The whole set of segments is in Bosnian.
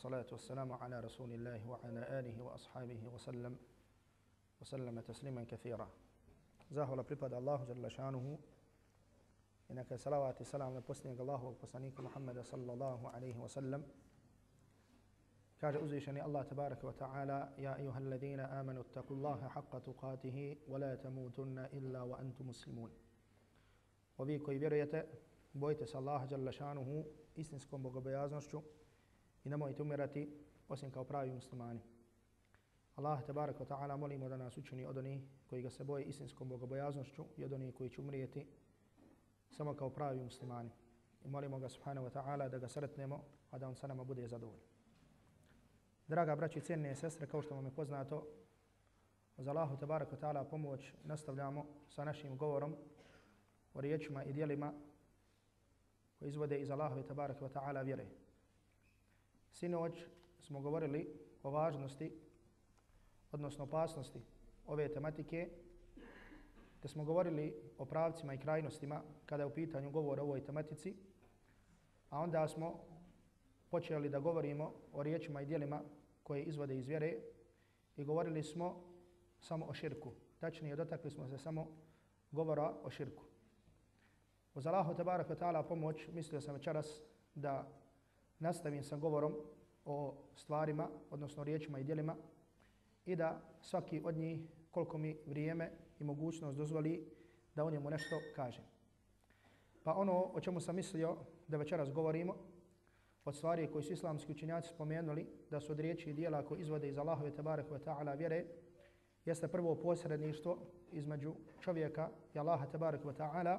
والصلاة والسلام على رسول الله وعلى آله وأصحابه وسلم وسلم تسليما كثيرا. زاهو لبريباد الله جل شانه إنك سلوات السلام لبسنك الله وبسنك محمد صلى الله عليه وسلم كاج أزيشني الله تبارك وتعالى يا أيها الذين آمنوا اتقوا الله حق تقاته ولا تموتن إلا وأنتم مسلمون وبيكو يبريت بويتس الله جل شانه إسنسكم بغبيازنشو i nemojte umirati osim kao pravi muslimani. Allah te wa ta'ala molimo da nas učini od onih koji ga se boje istinskom bogobojaznošću i od onih koji će umrijeti samo kao pravi muslimani. I molimo ga subhanahu wa ta'ala da ga sretnemo, a da on sa nama bude zadovoljan. Draga braći i cijenine sestre, kao što vam je poznato, za Allahu tabaraka ta'ala pomoć nastavljamo sa našim govorom o riječima i dijelima koji izvode iz Allahu tabaraka ta'ala vjere. Sinoć smo govorili o važnosti, odnosno opasnosti ove tematike, te smo govorili o pravcima i krajnostima kada je u pitanju govor o ovoj tematici, a onda smo počeli da govorimo o riječima i dijelima koje izvode iz vjere i govorili smo samo o širku. Tačnije, dotakli smo se samo govora o širku. Uz Allahu tabaraka ta'ala pomoć mislio sam večeras da nastavim sa govorom o stvarima, odnosno riječima i dijelima i da svaki od njih koliko mi vrijeme i mogućnost dozvoli da o njemu nešto kažem. Pa ono o čemu sam mislio da večeras govorimo od stvari koji su islamski učinjaci spomenuli da su od riječi i dijela koje izvode iz Allahove tabaraka wa ta'ala vjere, jeste prvo posredništvo između čovjeka i Allaha tabaraka wa ta'ala,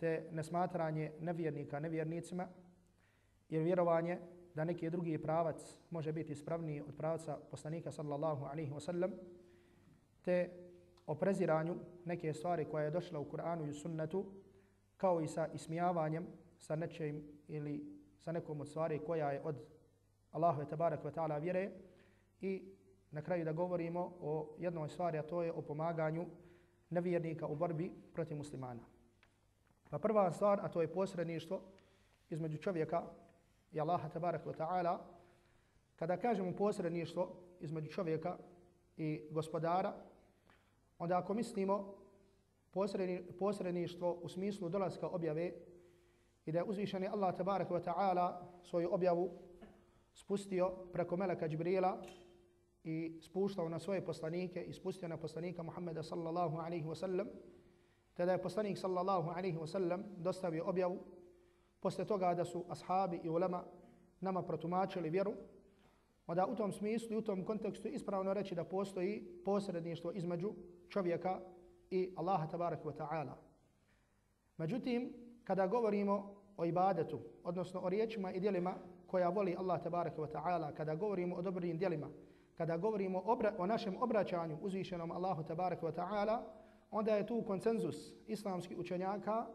te nesmatranje nevjernika nevjernicima, jer vjerovanje da neki drugi pravac može biti ispravniji od pravca poslanika sallallahu alaihi wa sallam, te o preziranju neke stvari koja je došla u Kur'anu i sunnetu, kao i sa ismijavanjem sa nečim ili sa nekom od stvari koja je od Allahove tabarak wa ta'ala vjere i na kraju da govorimo o jednoj stvari, a to je o pomaganju nevjernika u borbi protiv muslimana. Pa prva stvar, a to je posredništvo između čovjeka i Allaha tabarak wa ta'ala, kada kažemo posredništvo između čovjeka i gospodara, onda ako mislimo posredništvo u smislu dolaska objave i da je uzvišeni Allah tabarak wa ta'ala svoju objavu spustio preko Meleka Džibrila i spuštao na svoje poslanike i spustio na poslanika Muhammeda sallallahu alaihi wa sallam tada je poslanik sallallahu alaihi wa sallam dostavio objavu posle toga da su ashabi i ulema nama protumačili vjeru onda u tom smislu i u tom kontekstu ispravno reći da postoji posredništvo između čovjeka i Allaha tabaraka wa ta'ala. Međutim, kada govorimo o ibadetu, odnosno o riječima i dijelima koja voli Allah tabaraka wa ta'ala, kada govorimo o dobrim dijelima, kada govorimo o, o našem obraćanju uzvišenom Allahu tabaraka wa ta'ala, onda je tu koncenzus islamskih učenjaka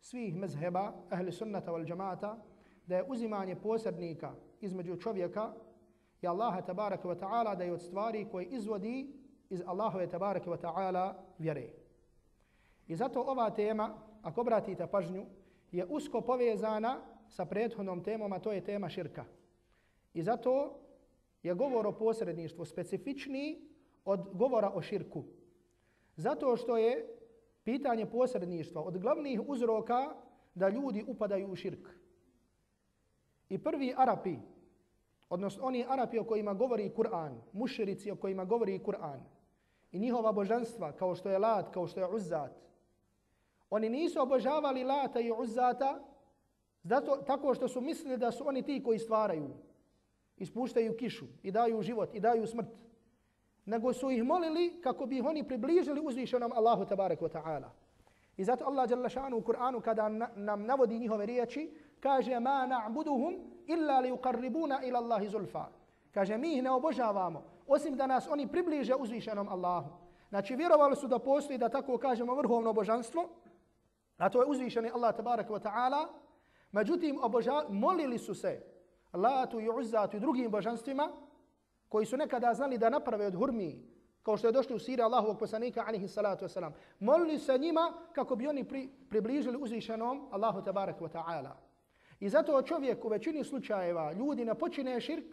svih mezheba, ahli sunnata wal džamata, da je uzimanje posrednika između čovjeka i Allaha tabaraka wa ta'ala da je od stvari koje izvodi iz Allahove tabaraka wa ta'ala vjere. I zato ova tema, ako obratite pažnju, je usko povezana sa prethodnom temom, a to je tema širka. I zato je govor o posredništvu specifičniji od govora o širku. Zato što je pitanje posredništva od glavnih uzroka da ljudi upadaju u širk. I prvi Arapi, odnosno oni Arapi o kojima govori Kur'an, muširici o kojima govori Kur'an, i njihova božanstva kao što je Lat, kao što je Uzzat, Oni nisu obožavali Lata i Uzzata zato, tako što su mislili da su oni ti koji stvaraju, ispuštaju kišu i daju život i daju smrt. Nego su ih molili kako bi ih oni približili uzvišenom Allahu tabaraka wa ta'ala. I zato Allah jalla šanu u Kur'anu kada nam navodi njihove riječi, kaže ma na'buduhum illa li uqarribuna ila Allahi zulfa. Kaže mi ih ne obožavamo osim da nas oni približe uzvišenom Allahu. Znači vjerovali su da postoji da tako kažemo vrhovno božanstvo, a to je uzvišeni Allah tabarak wa ta'ala. Međutim, oboža, molili su se Latu i Uzzatu i drugim božanstvima koji su nekada znali da naprave od hurmi, kao što je došli u siri Allahovog poslanika, alihi salatu wasalam. Molili se njima kako bi oni pri, približili uzvišenom Allahu tabarak wa ta'ala. I zato čovjek u većini slučajeva ljudi ne počine širk,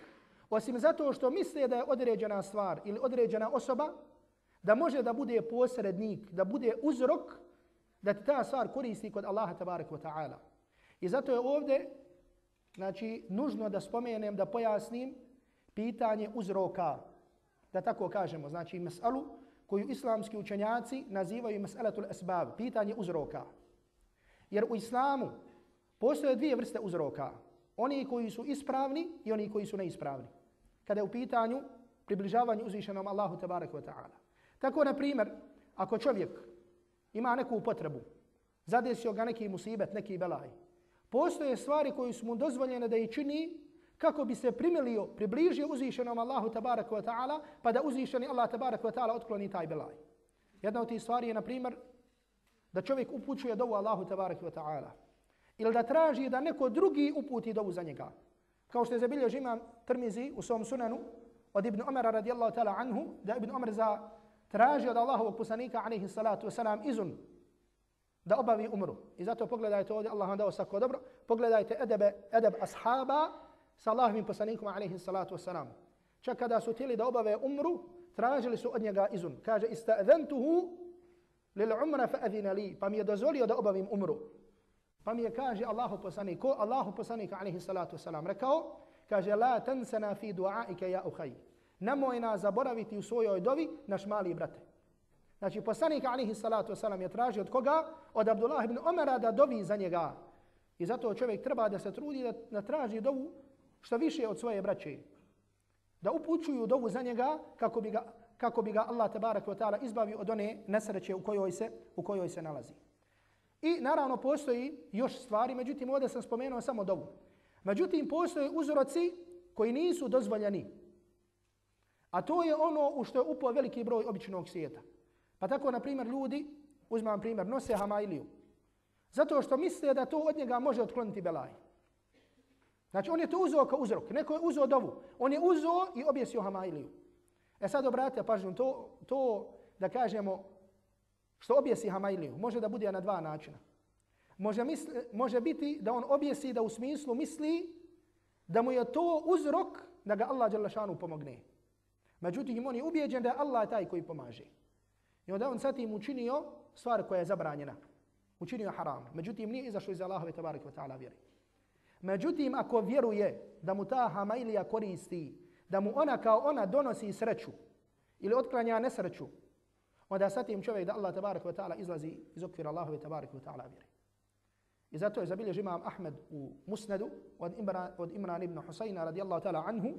osim zato što misle da je određena stvar ili određena osoba, da može da bude posrednik, da bude uzrok da ti ta stvar koristi kod Allaha tabarak wa ta'ala. I zato je ovdje znači, nužno da spomenem, da pojasnim pitanje uzroka, da tako kažemo, znači mesalu koju islamski učenjaci nazivaju mesalatul esbab, pitanje uzroka. Jer u islamu postoje dvije vrste uzroka. Oni koji su ispravni i oni koji su neispravni. Kada je u pitanju približavanje uzvišenom Allahu tabaraka wa ta'ala. Tako, na primjer, ako čovjek ima neku potrebu, zadesio ga neki musibet, neki belaj, postoje stvari koje su mu dozvoljene da ih čini kako bi se primilio, približio uzvišenom Allahu tabarak wa ta'ala, pa da uzvišeni Allah tabarak wa ta'ala otkloni taj belaj. Jedna od tih stvari je, na primjer, da čovjek upućuje dovu Allahu tabarak wa ta'ala. Ili da traži da neko drugi uputi dovu za njega. Kao što je zabilio imam Trmizi u svom sunanu od Ibn Umara radijallahu ta'ala anhu, da Ibn Umar za traži od Allahovog poslanika alaihi salatu wasalam izun da obavi umru. I zato pogledajte ovdje, Allah vam dao svako dobro, pogledajte edebe, edeb ashaba sa Allahovim poslanikom alaihi salatu wasalam. Čak kada su tijeli da obave umru, tražili su od njega izun. Kaže, ista'ventuhu lil umra fa li, pa mi je dozvolio da obavim umru. Pa mi je kaže Allahu poslanik, ko Allahu poslanik alaihi salatu wasalam rekao, kaže, la tansana fi duaike ja uhaj nemoj nas zaboraviti u svojoj dovi, naš mali brate. Znači, poslanik alihi salatu wasalam je tražio od koga? Od Abdullah ibn Omara da dovi za njega. I zato čovjek treba da se trudi da, da traži dovu što više od svoje braće. Da upućuju dovu za njega kako bi ga, kako bi ga Allah tabarak wa ta'ala izbavio od one nesreće u kojoj, se, u kojoj se nalazi. I naravno postoji još stvari, međutim ovdje sam spomenuo samo dovu. Međutim postoje uzroci koji nisu dozvoljeni A to je ono u što je upao veliki broj običnog svijeta. Pa tako, na primjer, ljudi, uzmam primjer, nose hamailiju. Zato što misle da to od njega može otkloniti belaj. Znači, on je to uzeo kao uzrok. Neko je uzeo dovu. On je uzeo i objesio hamailiju. E sad obratite pažnju, to, to da kažemo što objesi hamailiju, može da bude na dva načina. Može, misli, može biti da on objesi da u smislu misli da mu je to uzrok da ga Allah Đalešanu pomogne. Međutim, on je ubijeđen da je Allah taj koji pomaže. I onda on sad im učinio stvar koja je zabranjena. Učinio haram. Međutim, nije izašao iz Allahove tabarik wa ta'ala vjeri. Međutim, ako vjeruje da mu ta hamailija koristi, da mu ona kao ona donosi sreću ili otklanja nesreću, onda sa tim čovjek da Allah tabarak wa ta'ala izlazi iz okvira Allahove tabarak wa ta'ala vjeri. I zato je zabilježi imam Ahmed u Musnedu od Imran, od Imran ibn Husayna radijallahu ta'ala anhu,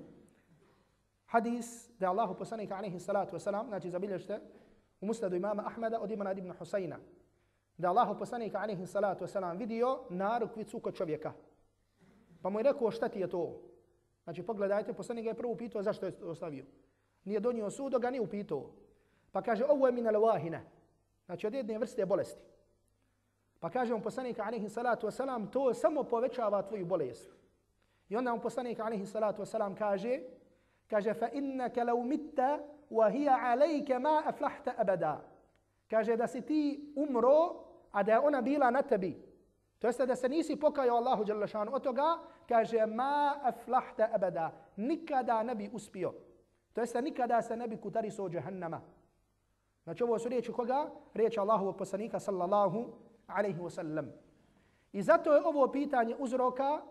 hadis da Allahu poslanika alaihi salatu wasalam, znači zabilješte u musnadu imama Ahmeda od Imran ibn Husayna, da Allahu poslanika alaihi salatu wasalam vidio narukvicu kod čovjeka. Pa mu je rekao šta ti je to? Znači pogledajte, poslanik je prvo upitao zašto je ostavio. Nije donio sud, ga nije upitao. Pa kaže ovo je minal wahina. Znači od jedne vrste bolesti. Pa kaže on poslanik alaihi salatu wasalam to samo povećava tvoju bolest. I onda on poslanik alaihi salatu wasalam kaže Kaže, fa innaka law mitta wa hiya alayka ma aflahta abada. Kaže, da si ti umro, a da je ona bila na tebi. To jeste da se nisi pokajao Allahu Đalešanu od toga, kaže, ma aflahta abada. Nikada ne bi uspio. To jeste nikada se ne bi kutarisao od džahannama. Znači, ovo su riječi koga? Riječi Allahovog poslanika, sallallahu alaihi wa sallam. I zato je ovo pitanje uzroka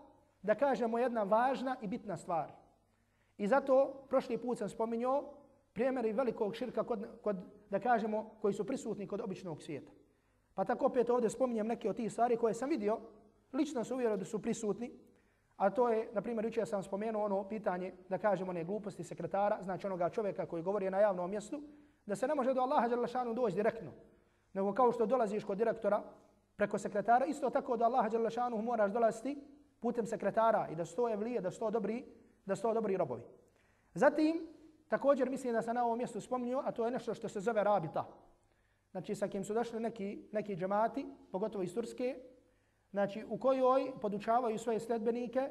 da kažemo jedna važna i bitna stvar. I zato prošli put sam spominjao primjeri velikog širka kod, kod, da kažemo, koji su prisutni kod običnog svijeta. Pa tako opet ovdje spominjem neke od tih stvari koje sam vidio, lično su uvjerio da su prisutni, a to je, na primjer, jučer sam spomenuo ono pitanje, da kažemo, one gluposti sekretara, znači onoga čovjeka koji govori na javnom mjestu, da se ne može do Allaha Đalešanu doći direktno, nego kao što dolaziš kod direktora preko sekretara, isto tako do Allaha Đalešanu moraš dolaziti putem sekretara i da sto to evlije, da sto dobri, da sto dobri robovi. Zatim, također mislim da sam na ovom mjestu spomnio, a to je nešto što se zove rabita. Znači, sa kim su došli neki, neki džemati, pogotovo iz Turske, znači, u kojoj podučavaju svoje sledbenike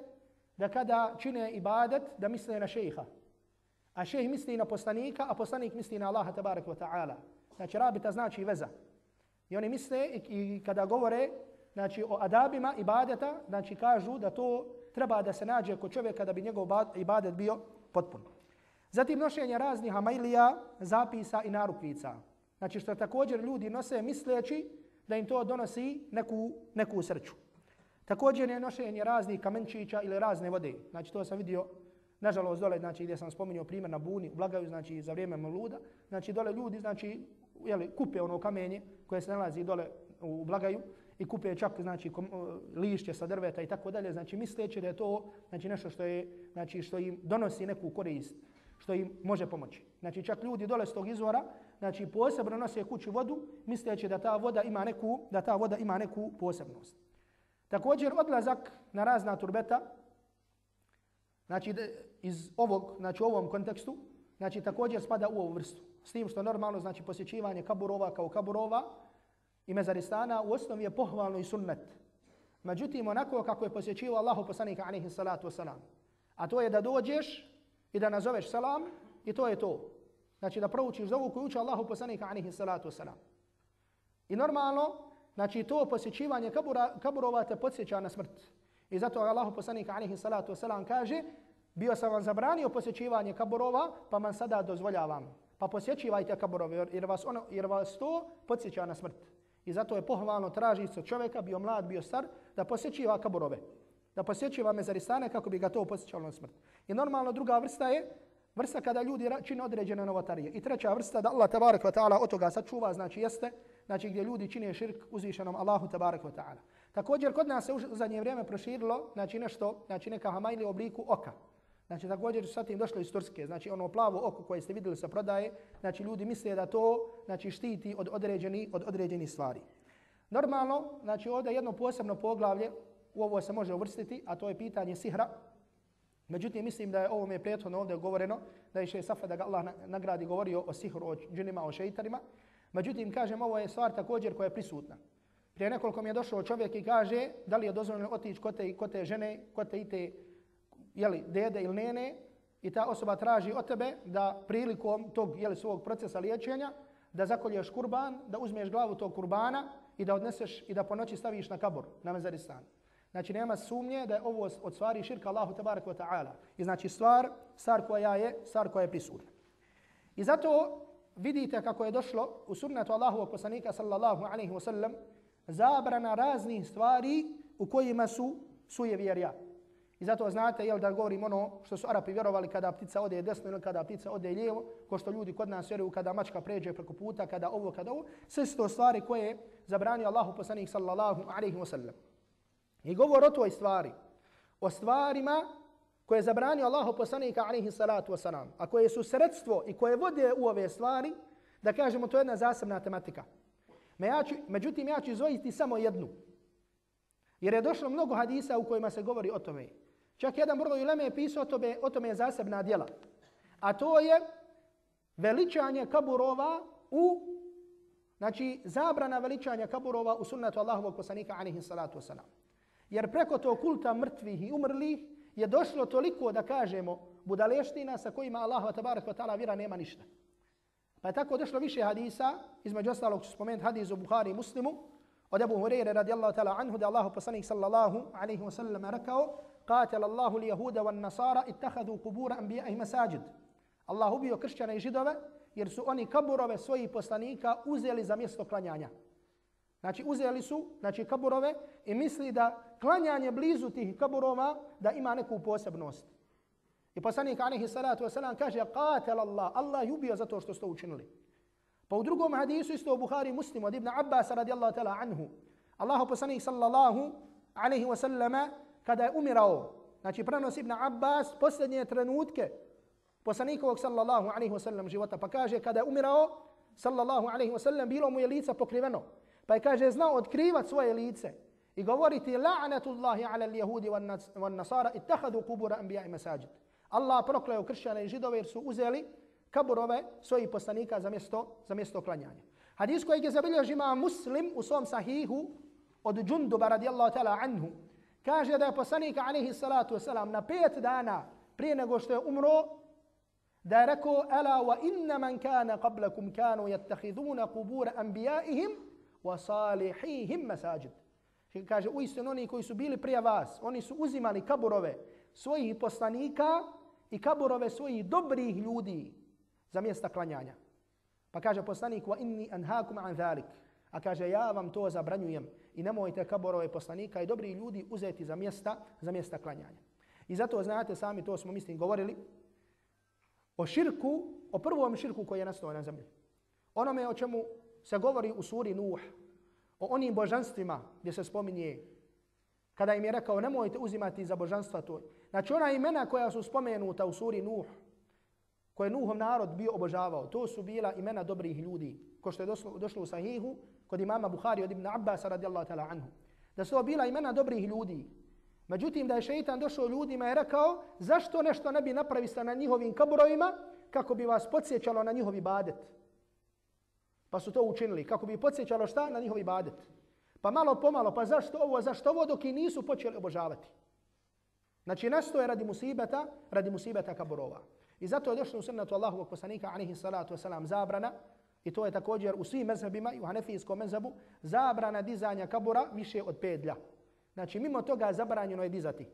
da kada čine ibadet, da misle na šeha. A šejh misli na poslanika, a poslanik misli na Allaha tabarak wa ta'ala. Znači, rabita znači veza. I oni misle i, i kada govore znači, o adabima ibadeta, znači kažu da to treba da se nađe kod čovjeka da bi njegov ibadet bio potpun. Zatim nošenje raznih amajlija, zapisa i narukvica. Znači što također ljudi nose misleći da im to donosi neku, neku srću. Također je nošenje raznih kamenčića ili razne vode. Znači to sam vidio, nažalost dole, znači gdje sam spominjao primjer na Buni, Blagaju, znači za vrijeme Moluda. Znači dole ljudi, znači, jeli, kupe ono kamenje koje se nalazi dole u Blagaju i kupe čak znači kom, e, lišće sa drveta i tako dalje, znači misleći da je to znači nešto što je znači što im donosi neku korist, što im može pomoći. Znači čak ljudi dole s tog izvora, znači posebno nose kući vodu, misleći da ta voda ima neku da ta voda ima neku posebnost. Također odlazak na razna turbeta znači iz ovog znači u ovom kontekstu, znači također spada u ovu vrstu. S tim što normalno znači posjećivanje kaburova kao kaburova, i mezaristana u osnovi je pohvalno i sunnet. Međutim, onako kako je posjećivao Allahu poslanika alaihi salatu wasalam. A to je da dođeš i da nazoveš salam i to je to. Znači da proučiš dovu koju uči Allahu poslanika alaihi salatu wasalam. I normalno, znači to posjećivanje kabura, kaburova te podsjeća na smrt. I zato Allahu poslanika alaihi salatu wasalam kaže bio sam vam zabranio posjećivanje kaburova, pa man sada dozvoljavam. Pa posjećivajte kaburove jer vas, ono, jer vas to podsjeća na smrt. I zato je pohvalno traži se čovjeka, bio mlad, bio star, da posjećiva kaburove. Da posjećiva mezaristane kako bi ga to posjećalo na smrt. I normalno druga vrsta je vrsta kada ljudi čine određene novotarije. I treća vrsta da Allah tabarak wa ta'ala od toga sačuva, znači jeste, znači gdje ljudi čine širk uzvišenom Allahu tabarak wa ta'ala. Također kod nas se u zadnje vrijeme proširilo, znači nešto, znači neka hamajli u obliku oka. Znači također su sa tim došli iz Turske, znači ono plavo oko koje ste vidjeli sa prodaje, znači ljudi misle da to znači štiti od određeni od određeni stvari. Normalno, znači ovdje jedno posebno poglavlje u ovo se može uvrstiti, a to je pitanje sihra. Međutim, mislim da je ovo mi je prijetno ovdje govoreno, da je še Safa da ga Allah nagradi govorio o sihru, o džinima, o šeitarima. Međutim, kažem, ovo je stvar također koja je prisutna. Prije nekoliko mi je došao čovjek i kaže da li je dozvoljeno otići kod te, kod te žene, kod te i te jeli, dede ili nene i ta osoba traži od tebe da prilikom tog jeli, svog procesa liječenja da zakolješ kurban, da uzmeš glavu tog kurbana i da odneseš i da po noći staviš na kabor, na mezaristan. Znači nema sumnje da je ovo od stvari širka Allahu tabarak wa ta'ala. I znači stvar, stvar koja je, stvar koja je prisutna. I zato vidite kako je došlo u sunnetu Allahu poslanika sallallahu alaihi wa sallam zabrana raznih stvari u kojima su suje vjerja. I zato znate jel, da govorim ono što su Arapi vjerovali kada ptica ode desno ili kada ptica ode lijevo, ko što ljudi kod nas vjeruju kada mačka pređe preko puta, kada ovo, kada ovo. Sve su to stvari koje je zabranio Allahu poslanik sallallahu alaihi wa sallam. I govor o toj stvari, o stvarima koje je zabranio Allahu poslanika alaihi salatu wasalam, a koje su sredstvo i koje vode u ove stvari, da kažemo to je jedna zasebna tematika. Međutim, ja ću izvojiti samo jednu. Jer je došlo mnogo hadisa u kojima se govori o tome. Čak jedan broj uleme je pisao o tome, o tome je zasebna djela. A to je veličanje kaburova u, znači zabrana veličanja kaburova u sunnetu Allahovog poslanika alihi salatu wasalam. Jer preko to kulta mrtvih i umrlih je došlo toliko da kažemo budaleština sa kojima Allah tabarak wa ta'ala vira nema ništa. Pa je tako došlo više hadisa, između ostalog ću spomenuti hadis u Buhari i Muslimu, od Abu Hurajra radijallahu ta'ala anhu da Allahu poslanik sallallahu alaihi wa sallam rekao قاتل الله اليهود والنصارى اتخذوا قبور انبيائهم مساجد الله ubio kršćane i židove jer su oni kaburove svojih poslanika uzeli za mjesto klanjanja. Znači uzeli su znači kaburove i misli da klanjanje blizu tih kaburova da ima neku posebnost. I poslanik alaihi salatu vesselam kaže qatel Allah, Allah je ubio zato što su učinili. Pa u drugom hadisu isto u Buhari Muslim od Ibn Abbas radijallahu ta'ala anhu. Allahu poslanik sallallahu alejhi ve kada je umirao, znači prenos Ibn Abbas posljednje trenutke poslanikovog sallallahu alaihi wasallam života, pa kaže kada je umirao, sallallahu alaihi wasallam bilo mu je lice pokriveno. Pa je kaže znao otkrivat svoje lice govoriti la'natullahi ala al-yahudi wan nasara ittakhadhu qubur anbiya'i masajid. Allah prokleo kršćane i židove jer su uzeli kaburove svojih poslanika za mjesto, za mjesto klanjanja. Hadis koji je zabilježi ima muslim u svom sahihu od Džunduba radijallahu ta'ala anhu. Kaže da je poslanik alaihi salatu wasalam na pet dana prije nego što je umro da je rekao ala wa inna man kana qablakum kanu yattakhiduna qubur anbiya'ihim wa salihihim masajid. Kaže u istinu oni koji su bili prije vas, oni su uzimali kaburove svojih poslanika i kaburove svojih dobrih ljudi za mjesta klanjanja. Pa kaže poslanik wa inni anhakum an zalik. A kaže ja vam to zabranjujem i nemojte kaborove poslanika i dobri ljudi uzeti za mjesta, za mjesta klanjanja. I zato znate sami, to smo mislim govorili, o širku, o prvom širku koji je nastao na zemlji. Onome o čemu se govori u suri Nuh, o onim božanstvima gdje se spominje, kada im je rekao nemojte uzimati za božanstva to. Znači ona imena koja su spomenuta u suri Nuh, koje Nuhov narod bio obožavao, to su bila imena dobrih ljudi, ko što je došlo, došlo u sahihu, kod imama Bukhari od Ibn Abbas radijallahu ta'ala anhu. Da su bila imena dobrih ljudi. Međutim, da je šeitan došao ljudima i rekao zašto nešto ne bi napravista na njihovim kaburovima kako bi vas podsjećalo na njihovi badet. Pa su to učinili. Kako bi podsjećalo šta? Na njihovi badet. Pa malo pomalo, pa zašto ovo, zašto ovo dok i nisu počeli obožavati. Znači, nastoje radi musibeta, radi musibeta kaburova. I zato je došlo u sunnatu Allahovog poslanika, anihi salatu wasalam, zabrana, i to je također u svim mezhebima i u hanefijskom mezhebu, zabrana dizanja kabura više od pedlja. Znači, mimo toga zabranjeno je dizati.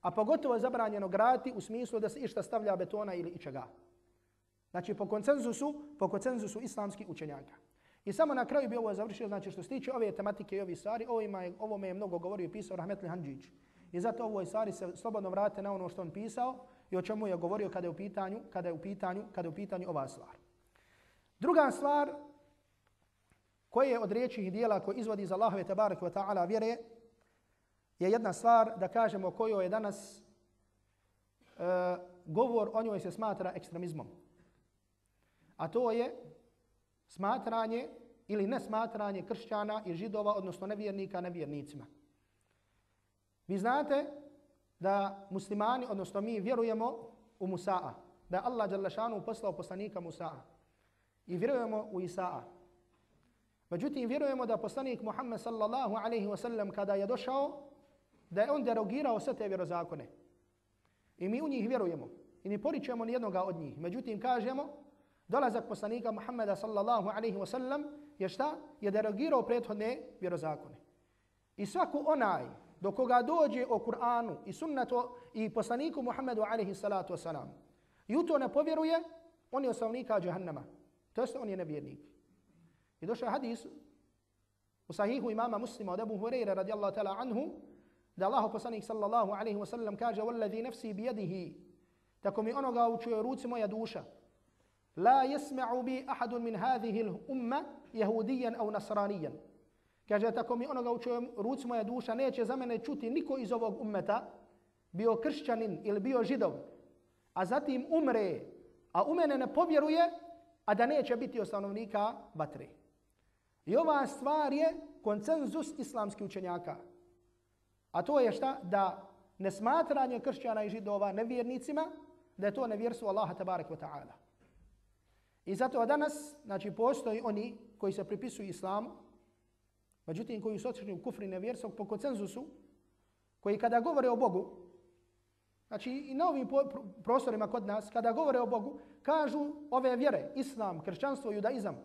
A pogotovo je zabranjeno graditi u smislu da se išta stavlja betona ili ičega. Znači, po koncenzusu, po koncenzusu islamskih učenjaka. I samo na kraju bi ovo završio, znači što se tiče ove tematike i ove stvari, ovo, ima, ovo me je mnogo govorio i pisao Rahmetli Hanđić. I zato ovoj stvari se slobodno vrate na ono što on pisao i o čemu je govorio kada je u pitanju, kada je u pitanju, kada je u pitanju ova stvar. Druga stvar koje je od riječi i dijela koje izvodi iz Allahove tabarak wa ta'ala vjere je jedna stvar da kažemo kojo je danas uh, govor o njoj se smatra ekstremizmom. A to je smatranje ili nesmatranje kršćana i židova, odnosno nevjernika nevjernicima. Vi znate da muslimani, odnosno mi vjerujemo u Musa'a, da je Allah Đalešanu poslao poslanika Musa'a i vjerujemo u Isa'a. Međutim, vjerujemo da poslanik Muhammed sallallahu alaihi wa sallam kada je došao, da je on derogirao sve te vjerozakone. I mi u njih vjerujemo. I ne poričujemo nijednoga od njih. Međutim, kažemo, dolazak poslanika Muhammeda sallallahu alaihi wa sallam je šta? Je derogirao prethodne vjerozakone. I svaku onaj do koga dođe o Kur'anu i sunnetu i poslaniku Muhammedu alaihi salatu wa salam i u to ne povjeruje, on je osnovnika džahannama. To jest on je nevjernik. I došao hadis u sahihu imama muslima od Abu Hureyre radijallahu ta'ala anhu da Allah poslanik sallallahu alaihi wa sallam kaže وَالَّذِي نَفْسِي بِيَدِهِ Tako mi onoga u čuje ruci moja duša La yasma'u bi ahadun min hadhihi al-umma yahudiyan aw nasraniyan. Kaže tako mi onoga u čujem moja duša neće za mene čuti niko iz ovog ummeta bio kršćanin ili bio židov a zatim umre a u mene ne povjeruje a da neće biti ostanovnika batre. I ova stvar je koncenzus islamskih učenjaka. A to je šta? Da nesmatranje kršćana i židova nevjernicima, da je to nevjersu Allaha tabarek wa ta'ala. I zato danas, znači, postoji oni koji se pripisuju islamu, međutim koji su otišli u kufri nevjerstvo po koncenzusu, koji kada govore o Bogu, znači i na ovim prostorima kod nas, kada govore o Bogu, kažu ove vjere, islam, kršćanstvo, judaizam,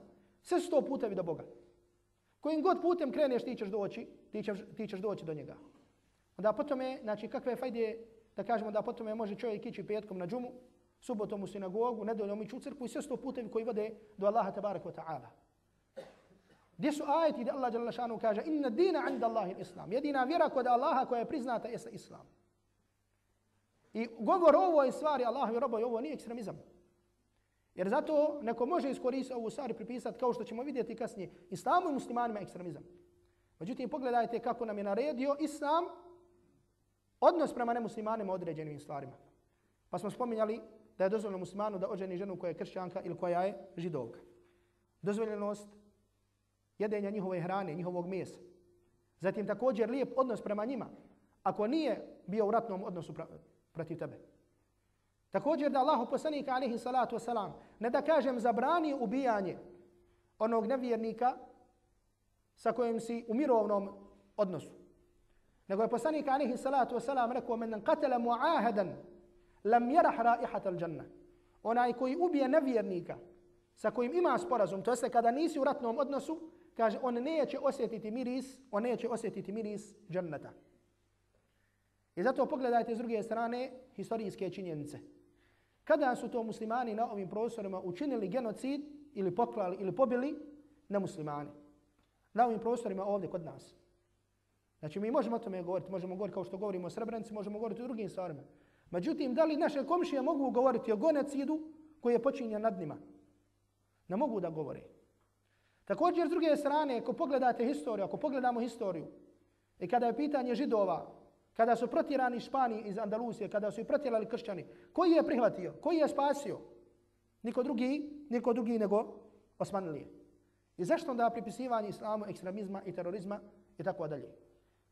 sve su to putevi do Boga. Kojim god putem kreneš ti ćeš doći, ti ćeš, ti ćeš doći do njega. Onda potom je, znači kakve fajde, da kažemo da potom je može čovjek ići petkom na džumu, subotom u sinagogu, nedeljom ići u crkvu i sve sto putevi koji vode do Allaha tabaraka wa ta'ala. Gdje su ajeti gdje Allah jalla šanu kaže inna dina inda Allahi islam. Jedina vjera kod Allaha koja je priznata jeste islam. I govor o ovoj stvari Allahovi roboj, ovo nije ekstremizam. Jer zato neko može iskoristiti ovu stvar i pripisati kao što ćemo vidjeti kasnije islamu i muslimanima ekstremizam. Međutim, pogledajte kako nam je naredio islam odnos prema nemuslimanima određenim stvarima. Pa smo spominjali da je dozvoljeno muslimanu da oženi ženu koja je kršćanka ili koja je židovka. Dozvoljenost jedenja njihove hrane, njihovog mesa. Zatim također lijep odnos prema njima. Ako nije bio u ratnom odnosu pra, protiv tebe. Također da Allahu poslanik alaihi salatu wasalam, ne da kažem zabrani ubijanje onog nevjernika sa kojim si u mirovnom odnosu. Nego je poslanik alaihi salatu wasalam rekao men qatala muahadan lam yarah raihat al janna. Onaj koji ubije nevjernika sa kojim ima sporazum, to jeste kada nisi u ratnom odnosu, kaže on neće osjetiti miris, on neće osjetiti miris dženneta. I zato pogledajte s druge strane historijske činjenice. Kada su to muslimani na ovim prostorima učinili genocid ili poklali ili pobili nemuslimani? Na ovim prostorima ovdje kod nas. Znači mi možemo o tome govoriti, možemo govoriti kao što govorimo o Srebrenici, možemo govoriti o drugim stvarima. Međutim, da li naše komšije mogu govoriti o genocidu koji je počinjen nad njima? Ne mogu da govore. Također, s druge strane, ako pogledate historiju, ako pogledamo historiju, i kada je pitanje židova, kada su protirani Špani Španije, iz Andalusije, kada su i protirali kršćani, koji je prihvatio? Koji je spasio? Niko drugi, niko drugi nego Osmanlije. I zašto onda pripisivanje islamu, ekstremizma i terorizma i tako dalje?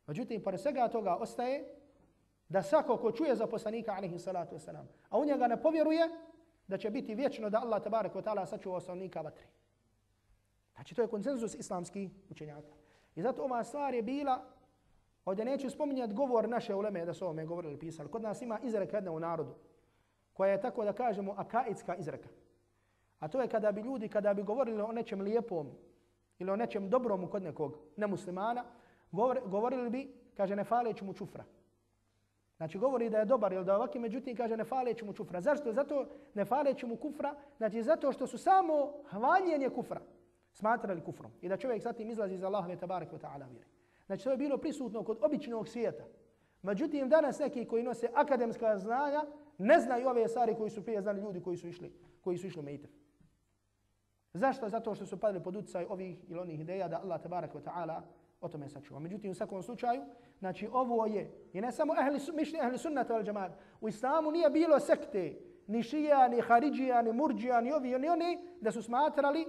Međutim, pored svega toga ostaje da svako ko čuje za poslanika, alaihi salatu wasalam, a u njega ne povjeruje, da će biti vječno da Allah tabarak wa ta'ala sačuva poslanika vatri. Znači to je konsenzus islamski učenjaka. I zato ova stvar je bila, ovdje neću spominjati govor naše uleme da su ovome govorili pisali. Kod nas ima izreka jedna u narodu, koja je tako da kažemo akaidska izreka. A to je kada bi ljudi, kada bi govorili o nečem lijepom ili o nečem dobrom kod nekog nemuslimana, govorili bi, kaže, ne faleću mu čufra. Znači govori da je dobar ili da je ovaki, međutim kaže ne faleću mu kufra. Zašto? Zato ne faleću mu kufra, znači zato što su samo hvaljenje kufra smatrali kufrom. I da čovjek zatim izlazi iz Allahove tabaraka wa ta'ala vire. Znači to je bilo prisutno kod običnog svijeta. Međutim, danas neki koji nose akademska znanja ne znaju ove stvari koji su prije znali ljudi koji su išli, koji su išli mejtev. Zašto? Zato što su padli pod utjecaj ovih ili onih ideja da Allah tabaraka wa ta'ala o tome sačuva. Međutim, u svakom slučaju, znači ovo je, i ne samo ehli, mišljenje ehli sunnata al džamaat, u islamu nije bilo sekte, ni šija, ni haridžija, ni murđija, ni ovi, ni oni, da su smatrali,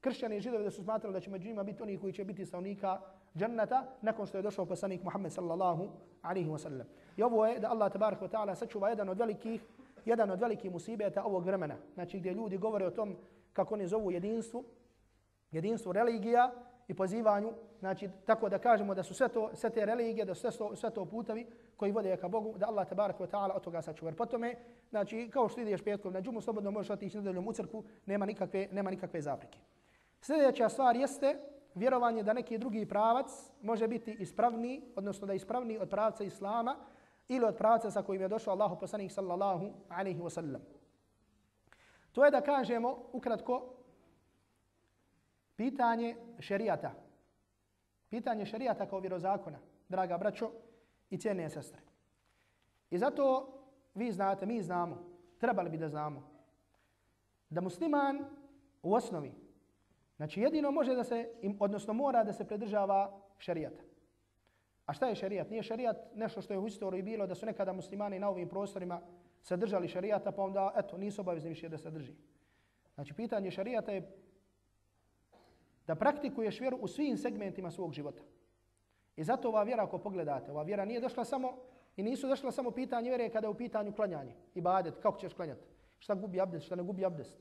kršćani i židovi da su smatrali da će među njima biti oni koji će biti stavnika džannata nakon što je došao poslanik Muhammed sallallahu alaihi wa sallam. I ovo je da Allah tabarak wa ta'ala sačuva jedan od velikih, jedan od velikih musibeta ovog vremena. Znači gdje ljudi govore o tom kako oni zovu jedinstvu, jedinstvo religija, i pozivanju, znači tako da kažemo da su sve to sve te religije, da su sve to, sve to putovi koji vode ka Bogu, da Allah tabarak ve taala od toga sačuvar. Po tome, znači kao što ideš petkom na džumu slobodno možeš otići nedeljom u crkvu, nema nikakve nema nikakve zaprike. Sljedeća stvar jeste vjerovanje da neki drugi pravac može biti ispravni, odnosno da je ispravni od pravca islama ili od pravca sa kojim je došao Allahu poslanik sallallahu alejhi ve sellem. To je da kažemo ukratko Pitanje šerijata. Pitanje šerijata kao vjerozakona, draga braćo i cijene sestre. I zato vi znate, mi znamo, trebali bi da znamo, da musliman u osnovi, znači jedino može da se, odnosno mora da se predržava šerijata. A šta je šerijat? Nije šerijat nešto što je u istoriji bilo da su nekada muslimani na ovim prostorima se držali šerijata, pa onda, eto, nisu obavezni više da se drži. Znači, pitanje šerijata je da praktikuješ vjeru u svim segmentima svog života. I zato ova vjera, ako pogledate, ova vjera nije došla samo, i nisu došla samo pitanje vjere kada je u pitanju klanjanje, ibadet, kako ćeš klanjati, šta gubi abdest, šta ne gubi abdest.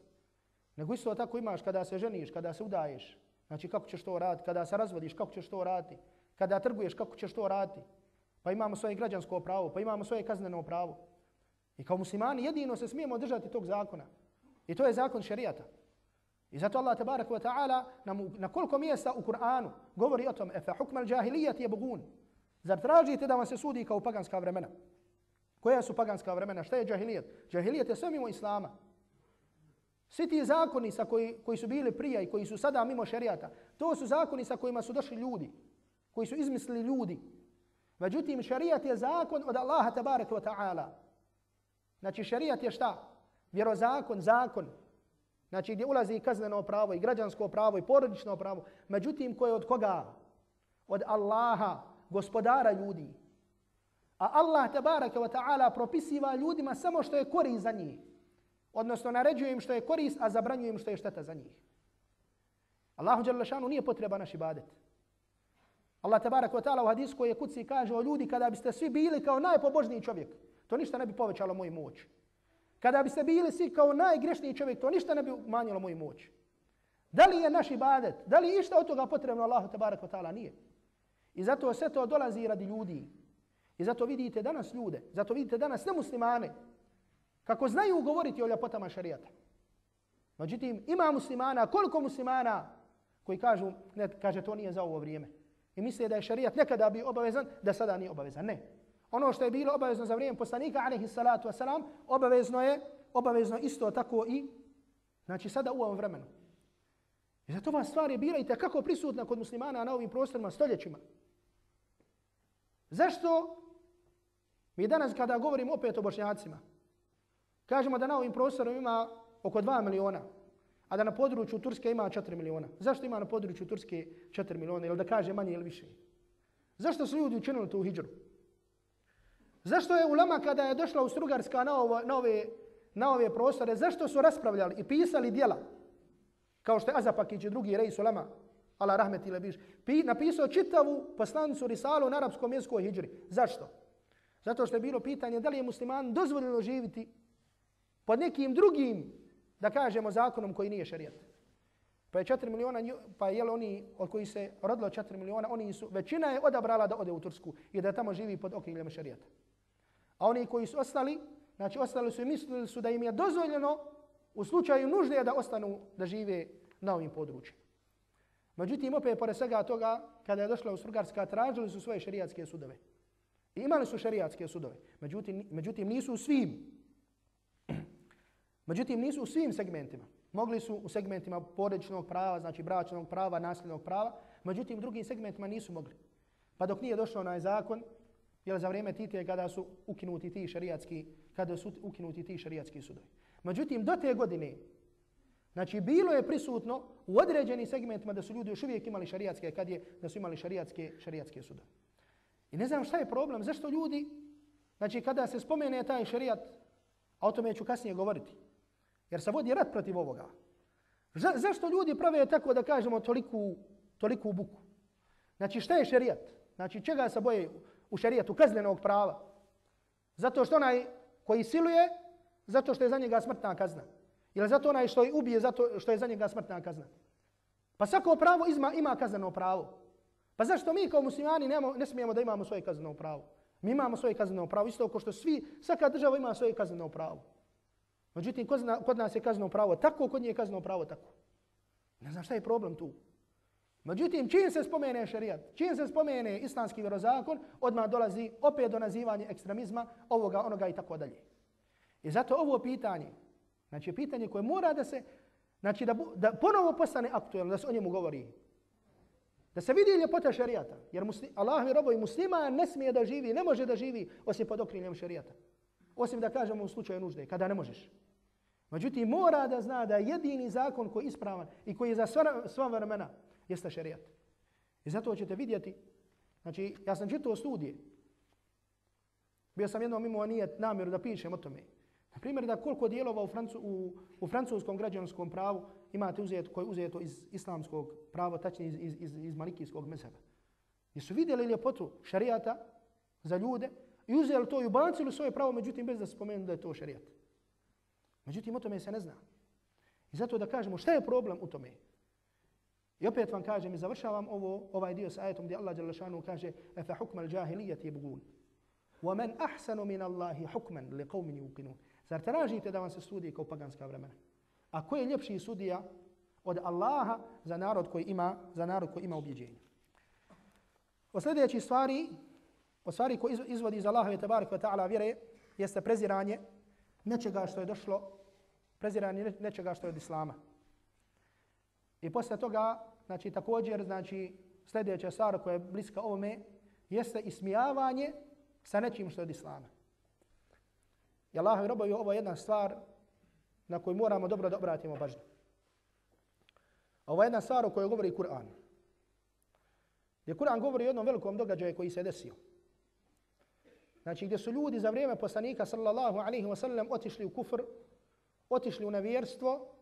Nego isto tako imaš kada se ženiš, kada se udaješ, znači kako ćeš to raditi, kada se razvodiš, kako ćeš to raditi, kada trguješ, kako ćeš to raditi. Pa imamo svoje građansko pravo, pa imamo svoje kazneno pravo. I kao muslimani jedino se smijemo držati tog zakona. I to je zakon šerijata. I zato Allah tabarak wa ta'ala na koliko mjesta u Kur'anu govori o tom efa hukmal džahilijat je bugun. Zar tražite da vam se sudi kao paganska vremena? Koja su paganska vremena? Šta je džahilijet? Džahilijet je sve mimo Islama. Svi ti zakoni sa koji, koji su bili prija i koji su sada mimo šerijata, to su zakoni sa kojima su došli ljudi, koji su izmislili ljudi. Međutim, šerijat je zakon od Allaha tabaraka wa ta'ala. Znači, šerijat je šta? Vjerozakon, zakon, Znači gdje ulazi i kazneno pravo, i građansko pravo, i porodično pravo. Međutim, koje od koga? Od Allaha, gospodara ljudi. A Allah, tabaraka wa ta'ala, propisiva ljudima samo što je korist za njih. Odnosno, naređuje im što je korist, a zabranjuje im što je šteta za njih. Allahu Đalešanu nije potreba naš ibadet. Allah tabarak wa ta'ala u hadisku je kuci kaže o ljudi kada biste svi bili kao najpobožniji čovjek, to ništa ne bi povećalo moju moć. Kada biste bili svi kao najgrešniji čovjek, to ništa ne bi umanjilo moju moć. Da li je naš ibadet? Da li je išta od toga potrebno Allahu tabarak wa ta'ala? Nije. I zato sve to dolazi radi ljudi. I zato vidite danas ljude, zato vidite danas nemuslimane, kako znaju govoriti o ljepotama šarijata. Međutim, ima muslimana, koliko muslimana koji kažu, ne, kaže to nije za ovo vrijeme. I misle da je šarijat nekada bi obavezan, da sada nije obavezan. Ne. Ono što je bilo obavezno za vrijeme poslanika, alaihi salatu wasalam, obavezno je, obavezno isto tako i, znači sada u ovom vremenu. I zato ova stvar je bila i kako prisutna kod muslimana na ovim prostorima stoljećima. Zašto mi danas kada govorimo opet o bošnjacima, kažemo da na ovim prostorima ima oko 2 miliona, a da na području Turske ima 4 miliona. Zašto ima na području Turske 4 miliona? Ili da kaže manje ili više? Zašto su ljudi učinili tu hijđru? Zašto je ulema kada je došla u Strugarska na, ovo, na, ove, na ove prostore, zašto su raspravljali i pisali dijela? Kao što je Azapakić i drugi rejs ulema, Allah rahmet ili biš, napisao čitavu poslanicu risalu na arapskom jeziku o hijđri. Zašto? Zato što je bilo pitanje da li je musliman dozvoljeno živiti pod nekim drugim, da kažemo, zakonom koji nije šarijat. Pa je 4 miliona, pa je oni od koji se rodilo 4 miliona, oni su, većina je odabrala da ode u Tursku i da tamo živi pod okriljem šarijata. A oni koji su ostali, znači ostali su i mislili su da im je dozvoljeno u slučaju nužde da ostanu da žive na ovim područjima. Međutim, opet pored svega toga, kada je došla u Strugarska, tražili su svoje šerijatske sudove. I imali su šerijatske sudove. Međutim, međutim, nisu u svim. Međutim, nisu u svim segmentima. Mogli su u segmentima porodičnog prava, znači bračnog prava, nasljednog prava. Međutim, u drugim segmentima nisu mogli. Pa dok nije došao onaj zakon, jer za vrijeme Tite kada su ukinuti ti šarijatski, kada su ukinuti ti šarijatski sudovi. Međutim, do te godine, znači bilo je prisutno u određenim segmentima da su ljudi još uvijek imali šarijatske, kad je da su imali šarijatske, šarijatske sudove. I ne znam šta je problem, zašto ljudi, znači kada se spomene taj šarijat, a o tome ću kasnije govoriti, jer se vodi rat protiv ovoga. Za, zašto ljudi prave tako da kažemo toliku, toliku buku? Znači šta je šarijat? Znači čega se boje u šarijatu kaznenog prava? Zato što onaj koji siluje, zato što je za njega smrtna kazna. Ili zato onaj što je ubije, zato što je za njega smrtna kazna. Pa svako pravo izma, ima kazneno pravo. Pa zašto mi kao muslimani nemo, ne smijemo da imamo svoje kazneno pravo? Mi imamo svoje kazneno pravo, isto kao što svi, svaka država ima svoje kazneno pravo. Međutim, kod nas je kazneno pravo tako, kod nje je kazneno pravo tako. Ne znam šta je problem tu. Međutim, čim se spomene šerijat, čim se spomene islamski vjerozakon, odmah dolazi opet do nazivanja ekstremizma, ovoga, onoga i tako dalje. I zato ovo pitanje, znači pitanje koje mora da se, znači da, da ponovo postane aktuelno, da se o njemu govori. Da se vidi ljepota šerijata, Jer musli, Allah i robovi muslima ne smije da živi, ne može da živi osim pod okriljem šerijata. Osim da kažemo u slučaju nužde, kada ne možeš. Međutim, mora da zna da jedini zakon koji je ispravan i koji je za sva, sva vremena jeste šerijat. I zato ćete vidjeti, znači, ja sam čitao studije. Bio sam jednom imao nije namjeru da pišem o tome. Na primjer, da koliko dijelova u, Francu, u, u francuskom građanskom pravu imate uzet, koje je uzeto iz islamskog prava, tačnije iz, iz, iz, iz malikijskog mezheba. Gdje su vidjeli ljepotu šarijata za ljude i uzeli to i ubacili svoje pravo, međutim bez da se spomenu da je to šarijat. Međutim, o tome se ne zna. I zato da kažemo šta je problem u tome. I opet vam kažem i završavam ovo, ovaj dio sa ajetom gdje Allah Đalešanu kaže Efe hukma l-đahilijati je bugun. وَمَنْ أَحْسَنُ مِنَ اللَّهِ حُكْمًا لِقَوْمٍ يُقِنُونَ Zar tražite da vam se sudi kao paganska vremena? A ko je ljepši sudija od Allaha za narod koji ima, za narod koji ima ubjeđenje? O sljedeći stvari, o stvari koji izvodi iz Allahove tabaraka wa ta'ala vjere, jeste preziranje nečega što je došlo, preziranje nečega što je od Islama. I posle toga, znači također, znači sljedeća stvar koja je bliska ovome, jeste ismijavanje sa nečim što je od Islama. I Allahovi robovi, ovo je jedna stvar na koju moramo dobro da obratimo pažnju. Ovo je jedna stvar o kojoj govori Kur'an. Gdje Kur'an govori o jednom velikom događaju koji se desio. Znači gdje su ljudi za vrijeme poslanika sallallahu alaihi wa sallam otišli u kufr, otišli u nevjerstvo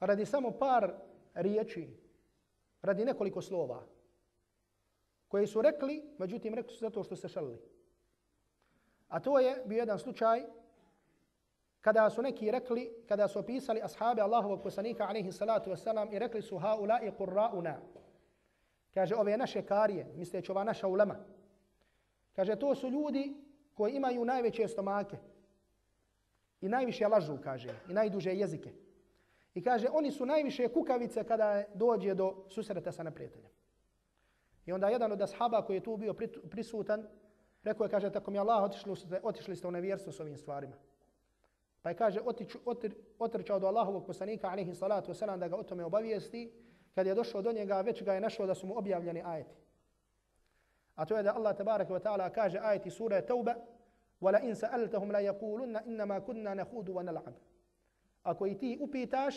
radi samo par riječi, radi nekoliko slova koje su rekli, međutim rekli su zato što se šalili. A to je bio jedan slučaj kada su neki rekli, kada su opisali ashabi Allahovog poslanika alaihi salatu wasalam i rekli su haula i qurrauna. Kaže, ove naše karije, misleći ova naša ulema. Kaže, to su ljudi koji imaju najveće stomake i najviše lažu, kaže, i najduže jezike. I kaže, oni su najviše kukavice kada dođe do susreta sa neprijateljem. I onda jedan od ashaba koji je tu bio prisutan, rekao je, kaže, tako mi Allah, otišli ste, otišli ste u nevjerstvo s ovim stvarima. Pa je, kaže, otiču, otir, otrčao do Allahovog poslanika, alaihi salatu wasalam, da ga o tome obavijesti. Kad je došao do njega, već ga je našao da su mu objavljeni ajeti. A to je da Allah tabaraka wa ta'ala kaže ajeti sura Tauba, وَلَا إِنْ سَأَلْتَهُمْ لَا يَقُولُنَّ إِنَّمَا كُنَّا نَخُودُ وَنَلْعَبُ Ako i ti upitaš,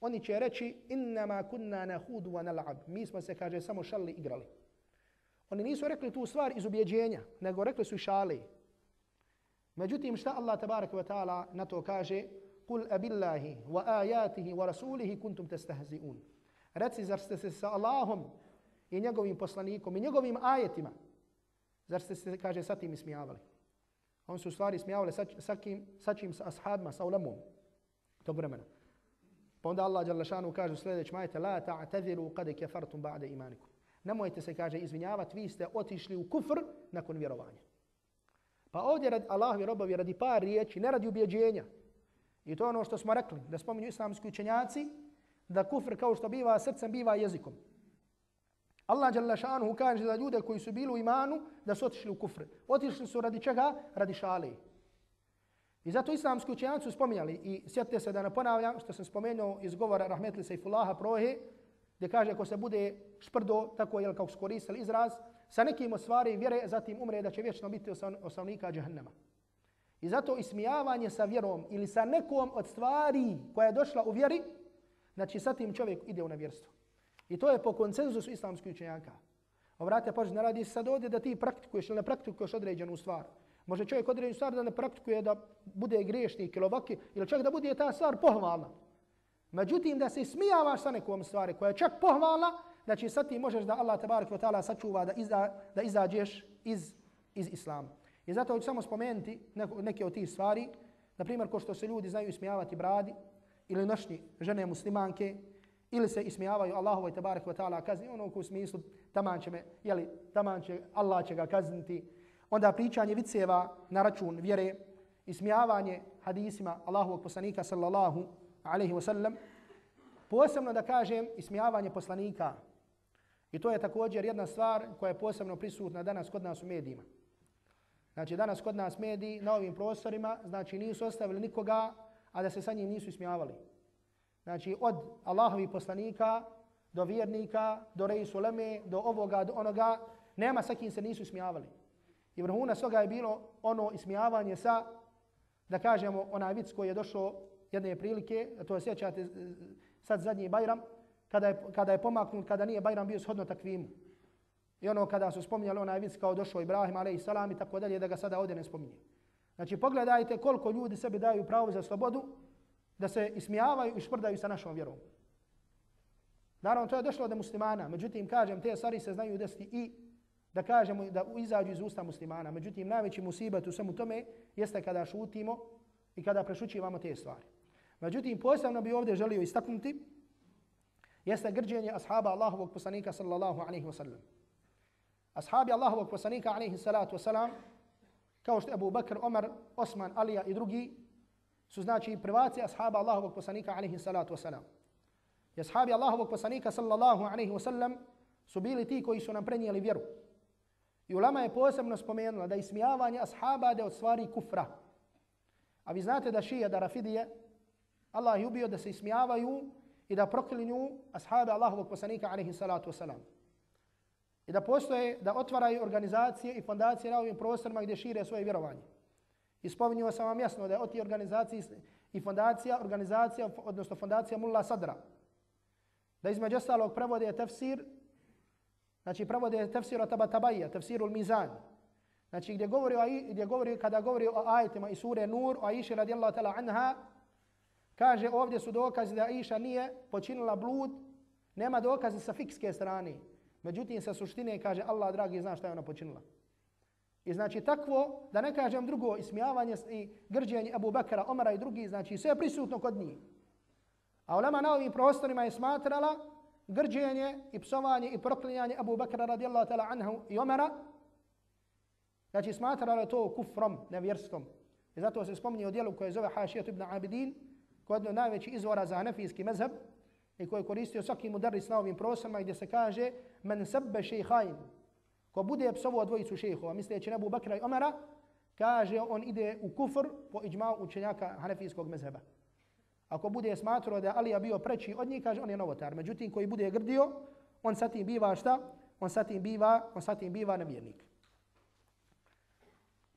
oni će reći innama kunna nahudu wa nal'ab. Mi smo se, kaže, samo šalili igrali. Oni nisu rekli tu stvar iz ubjeđenja, nego rekli su šali. Međutim, šta Allah tabarak wa ta'ala na to kaže? Kul abillahi wa ajatihi wa rasulihi kuntum testahzi'un. Reci, zar ste se sa Allahom i njegovim poslanikom i njegovim ajetima, zar ste se, kaže, sa tim ismijavali? On su u stvari ismijavali sa, sa, kim, sa čim, sa ashabima, sa ulemom tog vremena. Pa onda Allah Đalešanu kaže u sljedećem majete la ta'tadiru kada kefartum ba'de imanikum. Nemojte se kaže izvinjavati, vi ste otišli u kufr nakon vjerovanja. Pa ovdje radi Allahovi robovi radi par riječi, ne radi ubjeđenja. I to ono što smo rekli, da spominju islamski učenjaci, da kufr kao što biva srcem, biva jezikom. Allah dželle šanu kaže za ljude koji su bili u imanu da su otišli u kufr. Otišli su radi čega? Radi šale. I zato islamski učenjaci su spominjali i sjetite se da ne ponavljam što sam spomenuo iz govora Rahmetli Sejfulaha Prohe, gdje kaže ako se bude šprdo, tako je kako skoristili izraz, sa nekim od stvari vjere, zatim umre da će vječno biti osnovnika džahnama. I zato ismijavanje sa vjerom ili sa nekom od stvari koja je došla u vjeri, znači sa tim čovjek ide u nevjerstvo. I to je po koncenzusu islamskih učenjaka. Obratite pažnje, ne radi se sad ovdje da ti praktikuješ ili ne praktikuješ određenu stvar. Može čovjek određenu stvar da ne praktikuje da bude griješnik ili ovaki, ili čak da bude ta stvar pohvalna. Međutim, da se smijavaš sa nekom stvari koja je čak pohvalna, znači sad ti možeš da Allah tabarik wa ta'ala sačuva da, iza, da izađeš iz, iz islama. I zato ću samo spomenuti neke od tih stvari. Na primjer, ko što se ljudi znaju ismijavati bradi ili nošnji žene muslimanke, ili se ismijavaju Allahovoj tabarik wa ta'ala kazni, ono u smislu taman će me, jeli, taman će, Allah će ga kazniti. Onda pričanje viceva na račun vjere, ismijavanje hadisima Allahovog poslanika sallallahu alaihi wa sallam. Posebno da kažem ismijavanje poslanika. I to je također jedna stvar koja je posebno prisutna danas kod nas u medijima. Znači danas kod nas mediji na ovim prostorima, znači nisu ostavili nikoga, a da se sa njim nisu ismijavali. Znači od Allahovih poslanika do vjernika, do rejsu leme, do ovoga, do onoga, nema sa kim se nisu ismijavali. I vrhuna soga je bilo ono ismijavanje sa, da kažemo, onaj vic koji je došao jedne prilike, to je sjećate sad zadnji Bajram, kada je, kada je pomaknut, kada nije Bajram bio shodno takvimu. I ono kada su spominjali onaj vic kao došao Ibrahim a.s. i tako dalje, da ga sada ovdje ne spominje. Znači pogledajte koliko ljudi sebi daju pravo za slobodu, da se ismijavaju i šprdaju sa našom vjerom. Naravno, to je došlo od muslimana. Međutim, kažem, te stvari se znaju desiti i da kažemo da izađu iz usta muslimana. Međutim, najveći musibat u svemu tome jeste kada šutimo i kada prešućivamo te stvari. Međutim, posebno bi ovdje želio istaknuti jeste grđenje ashaba Allahovog poslanika sallallahu alaihi wa sallam. Ashabi Allahovog poslanika alaihi salatu wa sallam, kao što je Abu Bakr, Omar, Osman, Alija i drugi, su znači prvaci ashaba Allahovog poslanika alaihi salatu wasalam. I ashabi Allahovog poslanika sallallahu alaihi wasallam su bili ti koji su nam prenijeli vjeru. I ulama je posebno spomenula da ismijavanje ashaba da od stvari kufra. A vi znate da šija, da rafidije, Allah je ubio da se ismijavaju i da proklinju ashabe Allahovog poslanika alaihi salatu wasalam. I da postoje, da otvaraju organizacije i fondacije na ovim prostorima gdje šire svoje vjerovanje. I spominjuo sam vam jasno da je od tih organizacija i fondacija, organizacija, odnosno fondacija Mulla Sadra. Da između ostalog prevode tefsir, znači prevode tefsir o Tabatabaija, tefsir ul Mizan. Znači gdje govori, o, gdje govori, kada govori o ajetima i sure Nur, o Aisha radijallahu ta'la anha, kaže ovdje su dokazi da Aisha nije počinila blud, nema dokazi sa fikske strane. Međutim, sa suštine kaže Allah dragi zna šta je ona počinila. I znači takvo, da ne kažem drugo, ismijavanje i grđenje Abu Bakara, Omara i drugi, znači sve je prisutno kod njih. A ulema na ovim prostorima je smatrala grđenje i psovanje i proklinjanje Abu Bakra radijallahu ta'ala anhu i Omara. Znači smatrala je to kufrom, nevjerstvom. I zato se spominje o dijelu koje zove Hašijet ibn Abidin, koje je jedno najveći izvora za anafijski mezheb i koji je koristio svaki mudaris na ovim prosama gdje se kaže men sebbe šejhajn, ko bude psovo dvojicu šejhova, misleći Abu Bakra i Omara, kaže on ide u kufr po iđmao učenjaka hanefijskog mezheba. Ako bude smatrao da Alija bio preći od njih, kaže on je novotar. Međutim, koji bude grdio, on sa tim biva šta? On sa tim biva, on sa tim biva nevjernik.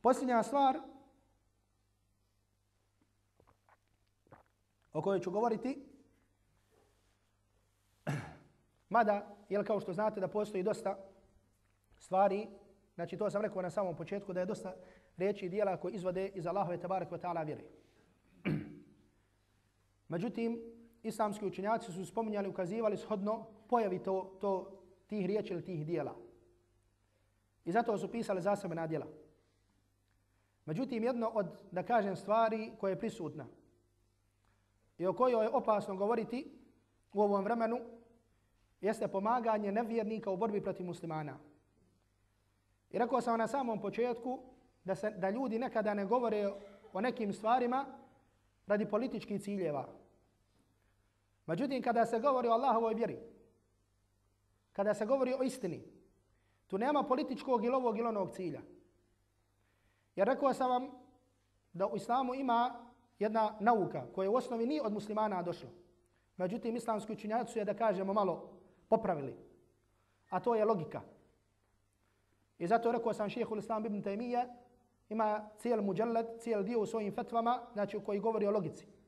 Posljednja stvar o kojoj ću govoriti, mada, jel kao što znate da postoji dosta stvari, znači to sam rekao na samom početku, da je dosta reči i dijela koje izvode iz Allahove tabarak wa ta'ala vjeri. Međutim, islamski učenjaci su spominjali, ukazivali shodno pojavi to, to tih riječi ili tih dijela. I zato su pisali zasebna dijela. Međutim, jedno od, da kažem, stvari koje je prisutna i o kojoj je opasno govoriti u ovom vremenu, jeste pomaganje nevjernika u borbi protiv muslimana. I rekao sam na samom početku da, se, da ljudi nekada ne govore o nekim stvarima radi političkih ciljeva. Međutim, kada se govori o Allahovoj vjeri, kada se govori o istini, tu nema političkog ili ovog ili onog cilja. Jer rekao sam vam da u islamu ima jedna nauka koja u osnovi nije od muslimana došla. Međutim, islamski učinjaci su je da kažemo malo popravili. A to je logika. I zato rekao sam šehehu l-Islam ibn Taymiyyah, ima cijel muđallad, cijel dio u svojim fetvama, znači koji govori o logici.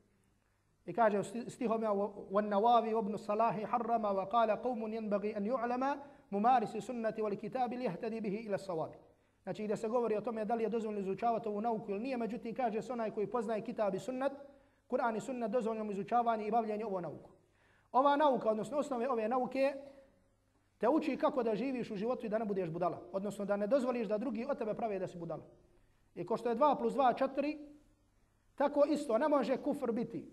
I kaže u stihom وَالنَّوَاوِ وَبْنُ صَلَاهِ حَرَّمَ وَقَالَ قَوْمٌ يَنْبَغِي أَنْ يُعْلَمَ مُمَارِسِ سُنَّةِ وَلِكِتَابِ لِيَهْتَدِ بِهِ إِلَى الصَّوَابِ Znači gdje se govori o tome da li je dozvoljeno izučavati ovu nauku ili nije, međutim kaže se onaj koji poznaje kitab i sunnet, Kur'an i sunnet dozvoljeno izučavanje i bavljanje ovo nauku. Ova nauka, odnosno osnove ove nauke, te uči kako da živiš u životu i da ne budeš budala. Odnosno da ne dozvoliš da drugi od tebe prave da si budala. I ko što je 2 plus 2, 4, tako isto ne može kufr biti.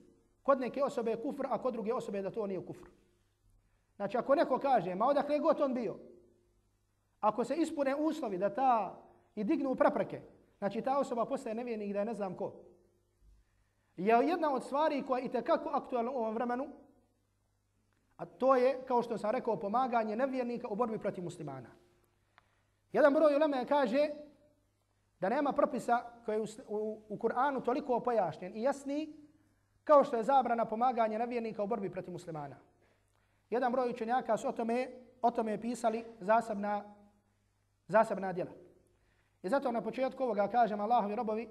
Kod neke osobe je kufr, a kod druge osobe da to nije kufr. Znači ako neko kaže, ma odakle je god on bio, ako se ispune uslovi da ta i dignu prepreke, znači ta osoba postaje nevjernik da je ne znam ko. Je jedna od stvari koja je i tekako aktualna u ovom vremenu, A to je, kao što sam rekao, pomaganje nevjernika u borbi protiv muslimana. Jedan broj uleme kaže da nema propisa koji je u, u, u Kur'anu toliko pojašnjen i jasni kao što je zabrana pomaganje nevjernika u borbi protiv muslimana. Jedan broj učenjaka su o tome, o tome pisali zasebna, zasebna djela. I zato na početku ovoga kažem Allahovi robovi,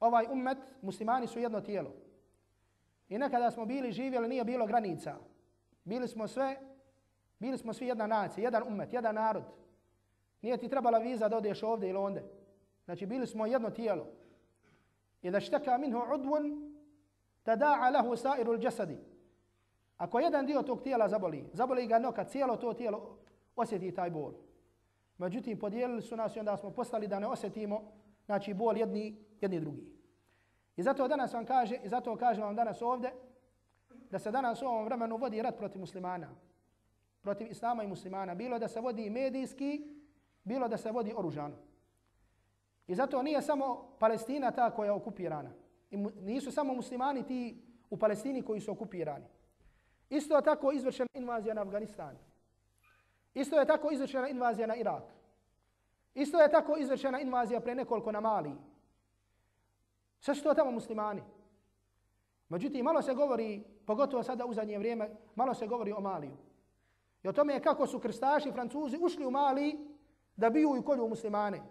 ovaj ummet, muslimani su jedno tijelo. I nekada smo bili živjeli, nije bilo granica. Bili smo sve, bili smo svi jedna nacija, jedan ummet, jedan narod. Nije ti trebala viza da odeš ovdje ili onda. Znači bili smo jedno tijelo. I da šteka minhu udvun, tada'a lahu sa'iru jasadi. Ako jedan dio tog tijela zaboli, zaboli ga noka, cijelo to tijelo osjeti taj bol. Međutim, podijelili su nas i onda smo postali da ne osjetimo znači, bol jedni, jedni drugi. I zato danas vam kaže, i zato kažem vam danas ovdje, da se danas u ovom vremenu vodi rat protiv muslimana, protiv islama i muslimana, bilo da se vodi medijski, bilo da se vodi oružano. I zato nije samo Palestina ta koja je okupirana. I nisu samo muslimani ti u Palestini koji su okupirani. Isto je tako izvršena invazija na Afganistan. Isto je tako izvršena invazija na Irak. Isto je tako izvršena invazija pre nekoliko na Mali. Sve su to tamo muslimani. Međutim, malo se govori, pogotovo sada u zadnje vrijeme, malo se govori o Maliju. I o tome je kako su krstaši, francuzi, ušli u Mali da biju i kolju muslimane.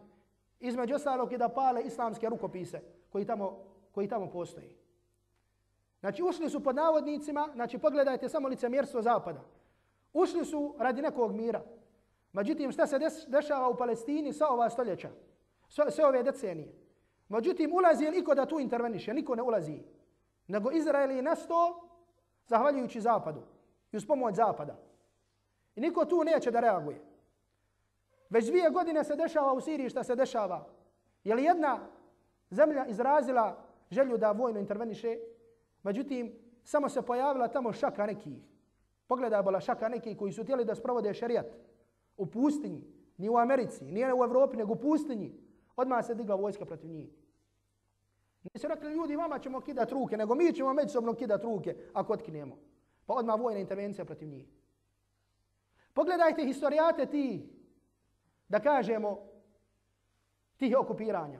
Između ostalog i da pale islamske rukopise koji tamo, koji tamo postoji. Znači, ušli su pod navodnicima, znači, pogledajte samo lice mjerstvo zapada. Ušli su radi nekog mira. Međutim, šta se dešava u Palestini sa ova stoljeća? Sve, sve ove decenije. Međutim, ulazi li iko da tu interveniše? Niko ne ulazi nego Izrael je nesto zahvaljujući zapadu i uz pomoć zapada. I niko tu neće da reaguje. Već dvije godine se dešava u Siriji šta se dešava. Je li jedna zemlja izrazila želju da vojno interveniše? Međutim, samo se pojavila tamo šaka nekih. Pogledaj bila šaka nekih koji su htjeli da sprovode šerijat u pustinji. Ni u Americi, nije u Evropi, nego u pustinji. Odmah se digla vojska protiv njih. Nisu rekli ljudi, vama ćemo kidat ruke, nego mi ćemo međusobno kidat ruke ako otkinemo. Pa odmah vojna intervencija protiv njih. Pogledajte historijate ti, da kažemo, tih okupiranja.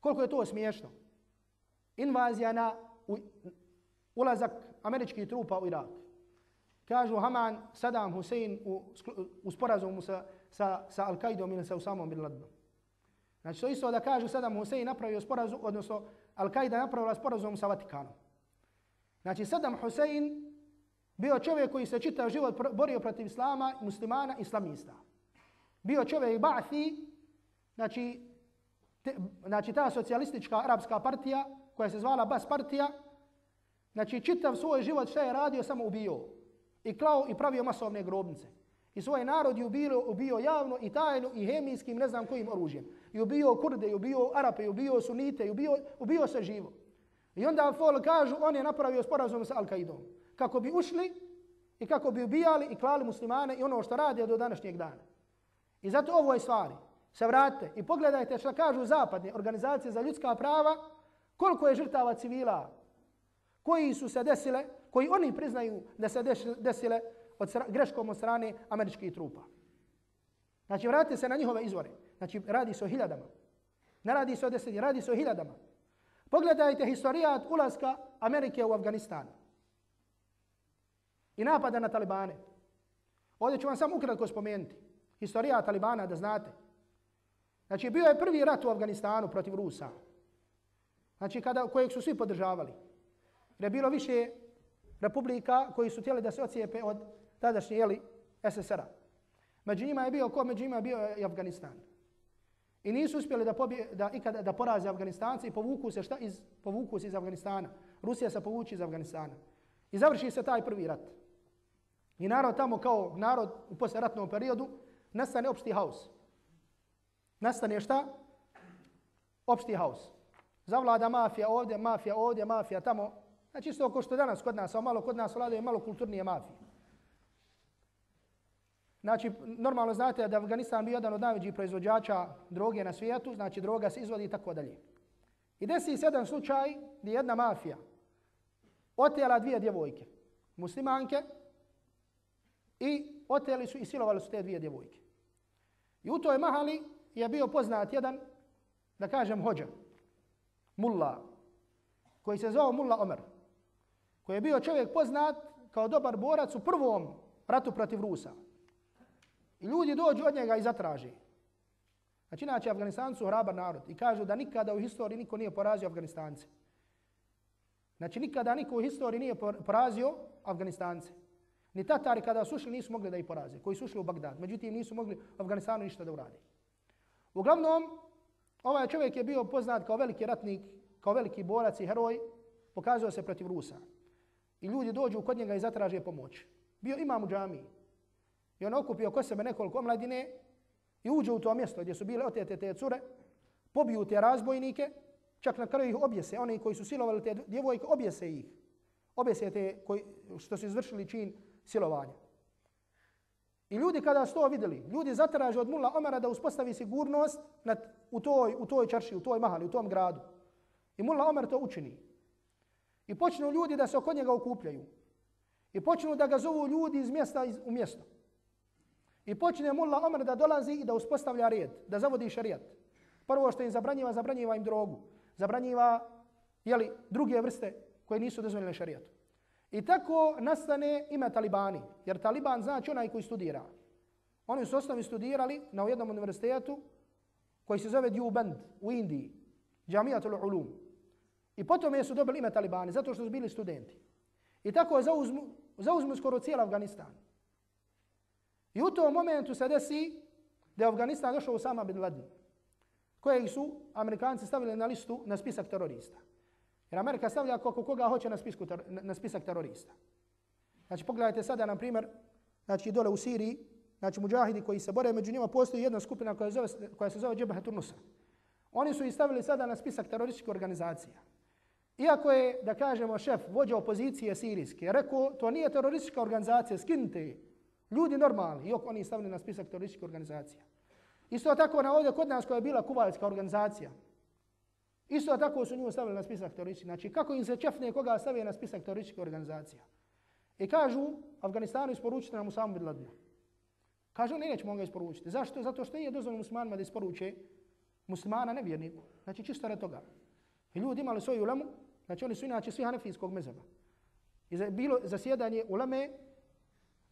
Koliko je to smiješno. Invazija na ulazak američkih trupa u Irak. Kažu Haman, Saddam Hussein u, u sporazumu sa, sa, sa Al-Qaidom ili sa Usamom bin Ladnom. Znači, to isto da kažu Saddam Hussein napravio sporazum, odnosno Al-Qaida napravila sporazum sa Vatikanom. Znači, Saddam Hussein bio čovjek koji se čitav život borio protiv islama, muslimana, islamista. Bio čovjek Ba'thi, znači, te, znači ta socijalistička arapska partija, koja se zvala Bas partija, znači čitav svoj život šta je radio, samo ubio. I klao i pravio masovne grobnice. I svoj narod je ubio, ubio javno i tajno i hemijskim, ne znam kojim oružjem. I ubio kurde, i ubio arape, i ubio sunite, i ubio, ubio se živo. I onda fol kažu, on je napravio sporazum sa Al-Qaidom. Kako bi ušli i kako bi ubijali i klali muslimane i ono što radi do današnjeg dana. I zato ovo je stvari. Se vratite i pogledajte što kažu zapadne organizacije za ljudska prava, koliko je žrtava civila koji su se desile, koji oni priznaju da se desile od sra, greškom od strane američkih trupa. Znači, vratite se na njihove izvore. Znači, radi se o hiljadama. Ne radi se o desetini, radi se o hiljadama. Pogledajte historijat ulaska Amerike u Afganistan. I napada na Talibane. Ovdje ću vam samo ukratko spomenuti. Historija Talibana, da znate. Znači, bio je prvi rat u Afganistanu protiv Rusa. Znači, kada, kojeg su svi podržavali. Jer je bilo više republika koji su htjeli da se ocijepe od tadašnje jeli, SSR-a. Među njima je bio ko? Među njima je bio e, i Afganistan. I nisu uspjeli da, pobije, da, ikada, da poraze Afganistanci i povuku se šta iz, povuku se iz Afganistana. Rusija se povuči iz Afganistana. I završi se taj prvi rat. I narod tamo kao narod u posljeratnom periodu nastane opšti haos. Nastane šta? Opšti haos. Zavlada mafija ovdje, mafija ovdje, mafija tamo. Znači isto kao što danas kod nas, a malo kod nas vladaju malo kulturnije mafije. Znači, normalno znate da Afganistan bio jedan od najvećih proizvođača droge na svijetu, znači droga se izvodi i tako dalje. I desi se jedan slučaj gdje jedna mafija otela dvije djevojke, muslimanke, i oteli su i silovali su te dvije djevojke. I u toj mahali je bio poznat jedan, da kažem, hođa, mulla, koji se zvao Mulla Omer, koji je bio čovjek poznat kao dobar borac u prvom ratu protiv Rusa. I ljudi dođu od njega i zatraži. Znači, inače, Afganistanci su hrabar narod i kažu da nikada u historiji niko nije porazio Afganistance. Znači, nikada niko u historiji nije porazio Afganistance. Ni Tatari kada su ušli nisu mogli da ih poraze, koji su ušli u Bagdad. Međutim, nisu mogli u Afganistanu ništa da urade. Uglavnom, ovaj čovjek je bio poznat kao veliki ratnik, kao veliki borac i heroj, pokazao se protiv Rusa. I ljudi dođu kod njega i zatraže pomoć. Bio imam u džamiji. I on okupio kod sebe nekoliko omladine i uđe u to mjesto gdje su bile otete te cure, pobiju te razbojnike, čak na kraju ih objese. Oni koji su silovali te djevojke, objese ih. Objese te koji, što su izvršili čin silovanja. I ljudi kada su to vidjeli, ljudi zatraže od Mulla Omara da uspostavi sigurnost nad, u, toj, u toj čarši, u toj mahali, u tom gradu. I Mulla Omer to učini. I počnu ljudi da se oko njega okupljaju. I počnu da ga zovu ljudi iz mjesta iz, u mjesto. I počne Mulla Omer da dolazi i da uspostavlja red, da zavodi šarijat. Prvo što im zabranjiva, zabranjiva im drogu. Zabranjiva jeli, druge vrste koje nisu dozvoljene šarijatu. I tako nastane ime Talibani. Jer Taliban znači onaj koji studira. Oni su osnovi studirali na jednom univerzitetu koji se zove Djuband u Indiji. Džamijatul Ulum. I potom su dobili ime Talibani zato što su bili studenti. I tako zauzmu, zauzmu skoro cijel Afganistan. I u tom momentu se desi da je Afganistan došao u sama bin Laden, kojeg su Amerikanci stavili na listu na spisak terorista. Jer Amerika stavlja kako koga hoće na, spisku, na spisak terorista. Znači pogledajte sada, na primjer, znači dole u Siriji, znači muđahidi koji se bore, među njima postoji jedna skupina koja, zove, koja se zove Džebahat Nusa. Oni su istavili sada na spisak terorističkih organizacija. Iako je, da kažemo, šef, vođa opozicije sirijske, rekao, to nije teroristička organizacija, skinite je. Ljudi normalni, iako oni stavili na spisak terorističkih organizacija. Isto tako na ovdje kod nas koja je bila kuvajska organizacija. Isto tako su nju stavili na spisak terorističkih. Znači, kako im se čefne koga stavio na spisak terorističkih organizacija. I kažu, Afganistanu isporučite nam Usamu bin Kaže Kažu, ne, nećemo ga isporučiti. Zašto? Zato što nije dozvoljeno muslimanima da isporuče muslimana nevjerniku. Znači, čisto re toga. I ljudi imali svoju ulemu, znači oni su inače svi hanefijskog mezeba. I za, bilo zasjedanje uleme,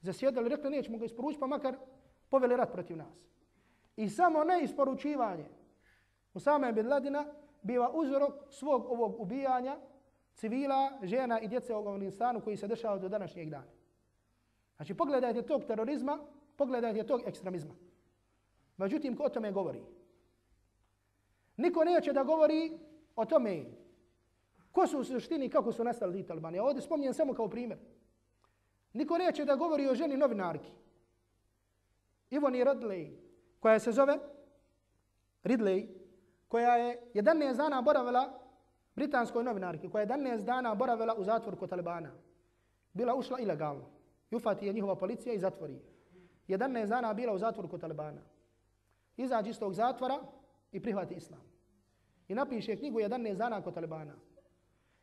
zasjedali, rekli, nećemo ga isporučiti, pa makar poveli rat protiv nas. I samo neisporučivanje Usama bin Ladina biva uzrok svog ovog ubijanja civila, žena i djece u Afganistanu koji se dešava do današnjeg dana. Znači, pogledajte tog terorizma, pogledajte tog ekstremizma. Međutim, ko o tome govori? Niko neće da govori o tome ko su u suštini kako su nastali ti talibani. Ja ovdje spominjem samo kao primjer. Niko neće da govori o ženi novinarki. Ivoni Ridley, koja se zove Ridley, koja je 11 dana boravila britanskoj novinarki, koja je 11 dana boravila u zatvoru kod Talibana. Bila ušla ilegalno. Jufati je njihova policija i zatvori. 11 dana bila u zatvoru kod Talibana. Izađi iz tog zatvora i prihvati islam. I napiše knjigu 11 dana kod Talibana.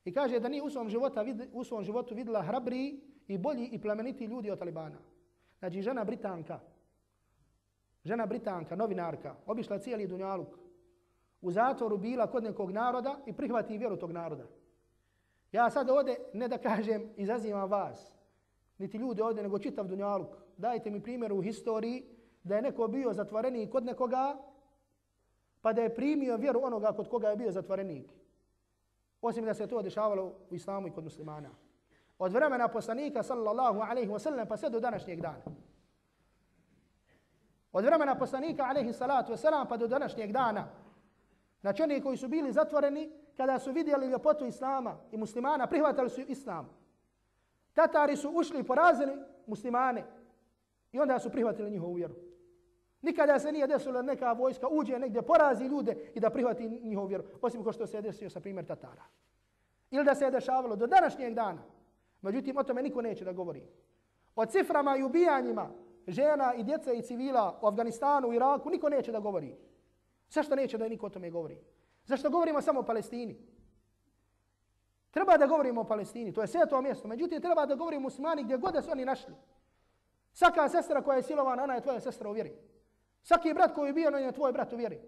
I kaže da nije u svom, života, vid, u svom životu videla hrabri i bolji i plemeniti ljudi od Talibana. Znači žena Britanka, žena Britanka, novinarka, obišla cijeli dunjaluk, u zatvoru bila kod nekog naroda i prihvati vjeru tog naroda. Ja sad ovdje, ne da kažem, izazivam vas, niti ljudi ovdje, nego čitav dunjaluk. Dajte mi primjer u historiji da je neko bio zatvorenik kod nekoga, pa da je primio vjeru onoga kod koga je bio zatvorenik. Osim da se to dešavalo u islamu i kod muslimana. Od vremena poslanika, sallallahu alaihi wa sallam, pa sve do današnjeg dana. Od vremena poslanika, alaihi salatu wa sallam, pa do današnjeg dana. Znači oni koji su bili zatvoreni, kada su vidjeli ljepotu Islama i muslimana, prihvatali su Islam. Tatari su ušli i porazili muslimane i onda su prihvatili njihovu vjeru. Nikada se nije desilo da neka vojska uđe negdje, porazi ljude i da prihvati njihovu vjeru. Osim ko što se je desio sa primjer Tatara. Ili da se je dešavalo do današnjeg dana. Međutim, o tome niko neće da govori. O ciframa i ubijanjima žena i djece i civila u Afganistanu, u Iraku, niko neće da govori. Zašto neće da niko o tome govori? Zašto govorimo samo o Palestini? Treba da govorimo o Palestini, to je sve to mjesto. Međutim, treba da govorimo o muslimani gdje god da su oni našli. Svaka sestra koja je silovana, ona je tvoja sestra u vjeri. Svaki brat koji je bio, on je tvoj brat u vjeri.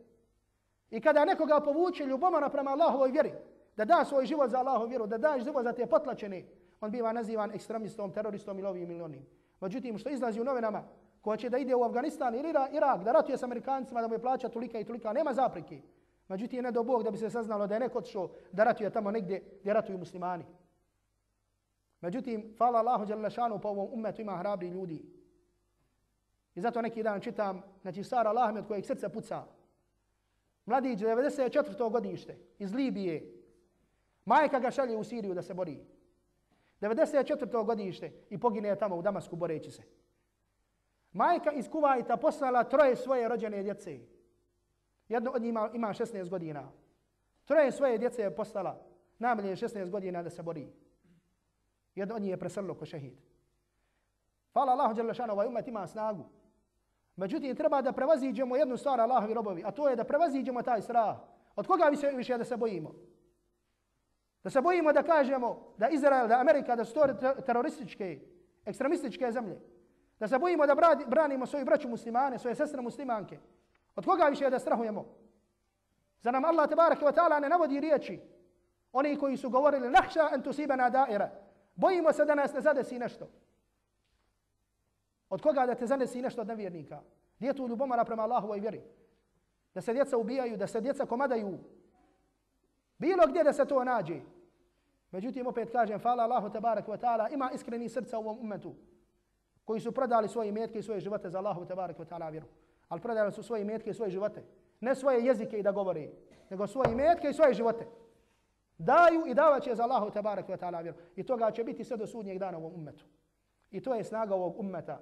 I kada nekoga povuče ljubomora prema Allahovoj vjeri, da da svoj život za Allahovu vjeru, da daš život za te potlačene, on biva nazivan ekstremistom, teroristom ili ovim ili onim. Međutim, što izlazi u novinama, ko će da ide u Afganistan ili Irak, da ratuje s Amerikancima, da mu je plaća tolika i tolika, nema zapreke. Međutim, ne do Bog da bi se saznalo da je neko odšao da ratuje tamo negdje gdje ratuju muslimani. Međutim, hvala Allahu Đalešanu, po pa ovom umetu ima hrabri ljudi. I zato neki dan čitam, znači Sara Lahmed kojeg srce puca. Mladić, 94. godište, iz Libije. Majka ga šalje u Siriju da se bori. 94. godište i pogine je tamo u Damasku boreći se. Majka iz Kuvajta poslala troje svoje rođene djece. Jedno od njih ima, ima 16 godina. Troje svoje djece je postala najmanje 16 godina da se bori. Jedno od njih je preselilo ko šehid. Hvala Allahu Đalešanu, ovaj umet ima snagu. Međutim, treba da prevaziđemo jednu stvar Allahovi robovi, a to je da prevaziđemo taj strah. Od koga više, više da se bojimo? Da se bojimo da kažemo da Izrael, da Amerika, da su to terorističke, ekstremističke zemlje. Da se bojimo da branimo svoju braću muslimane, svoje sestre muslimanke. Od koga više da strahujemo? Za nam Allah tebareke wa ta'ala ne navodi riječi. Oni koji su govorili nahša en tusibana daira. Bojimo se da nas ne zadesi nešto. Od koga da te zanesi nešto od nevjernika? Gdje je tu ljubomara prema Allahu i vjeri? Da se djeca ubijaju, da se djeca komadaju. Bilo gdje da se to nađe. Međutim, opet kažem, fala Allahu tabarak wa ta'ala, ima iskreni srca u ovom umetu koji su prodali svoje metke i svoje živote za Allahu tabarak wa ta'ala vjeru. Ali prodali su svoje metke i svoje živote. Ne svoje jezike i da govore, nego svoje metke i svoje živote. Daju i davat će za Allahu tabarak wa ta'ala vjeru. I toga će biti sve do sudnjeg dana u ovom ummetu. I to je snaga ovog ummeta.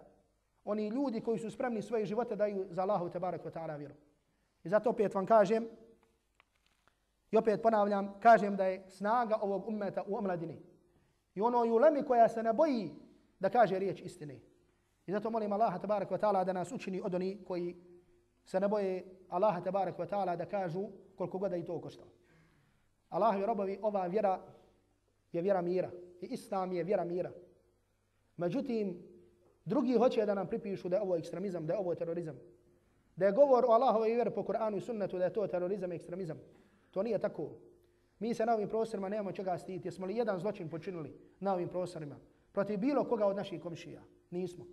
oni ljudi koji su spremni svoje živote daju za Allahu te barek ta'ala vjeru. I zato opet vam kažem, i opet ponavljam, kažem da je snaga ovog ummeta u omladini. I ono i lemi koja se ne boji da kaže riječ istine. I zato molim Allaha tabarak wa ta'ala da nas učini od oni koji se ne boje Allaha tabarak wa ta'ala da kažu koliko god da i to koštalo. Allah je robovi, ova vjera je vjera mira. I Islam je vjera mira. Međutim, drugi hoće da nam pripišu da je ovo ekstremizam, da je ovo terorizam. Da je govor o Allahovoj vjeri po Kur'anu i sunnetu da je to terorizam i ekstremizam. To nije tako. Mi se na ovim prostorima nemamo čega stiti. Jesmo li jedan zločin počinili na ovim prostorima? Protiv bilo koga od naših komšija? Nismo.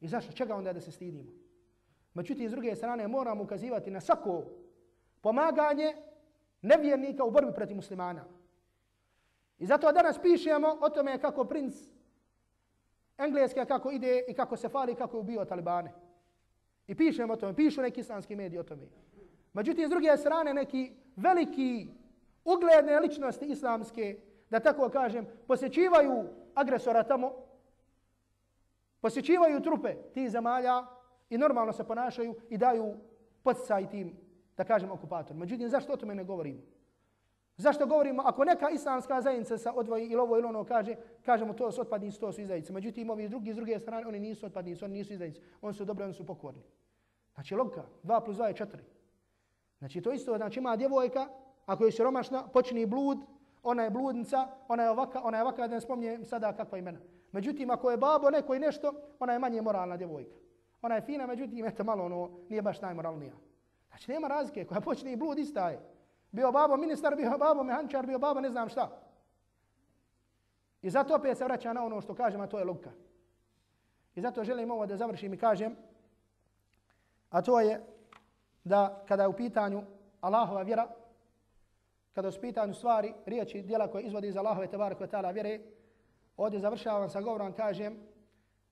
I zašto? Čega onda da se stidimo? Međutim, s druge strane, moramo ukazivati na svako pomaganje nevjernika u borbi protiv muslimana. I zato danas pišemo o tome kako princ Engleske kako ide i kako se fali kako je ubio talibane. I pišemo o tome, pišu neki islamski mediji o tome. Međutim, s druge strane, neki veliki ugledne ličnosti islamske, da tako kažem, posjećivaju agresora tamo, posjećivaju trupe ti zemalja i normalno se ponašaju i daju podsaj tim, da kažem, okupator. Međutim, zašto o tome ne govorimo? Zašto govorimo, ako neka islamska zajednica sa odvoji ili ovo ili ono kaže, kažemo to su otpadnici, to su izdajice. Međutim, ovi drugi s druge strane, oni nisu otpadnici, oni nisu izdajice. Oni su dobri, oni su pokorni. Znači, logika, 2 plus 2 je 4. Znači, to isto, znači, ima djevojka, ako je siromašna, počini blud, ona je bludnica, ona je ovaka, ona je ovaka, da ne spominjem sada kakva imena. Međutim, ako je babo neko i nešto, ona je manje moralna djevojka. Ona je fina, međutim, eto malo ono, nije baš najmoralnija. Znači, nema razlike, koja počne blud, ista je. Bio babo ministar, bio babo mehančar, bio babo ne znam šta. I zato opet se vraća na ono što kažem, a to je logika. I zato želim ovo da završim i kažem, a to je da kada je u pitanju Allahova vjera, kada je u pitanju stvari, riječi, djela koje izvodi iz Allahove tebara koje tala vjere, ovdje završavam sa govorom, kažem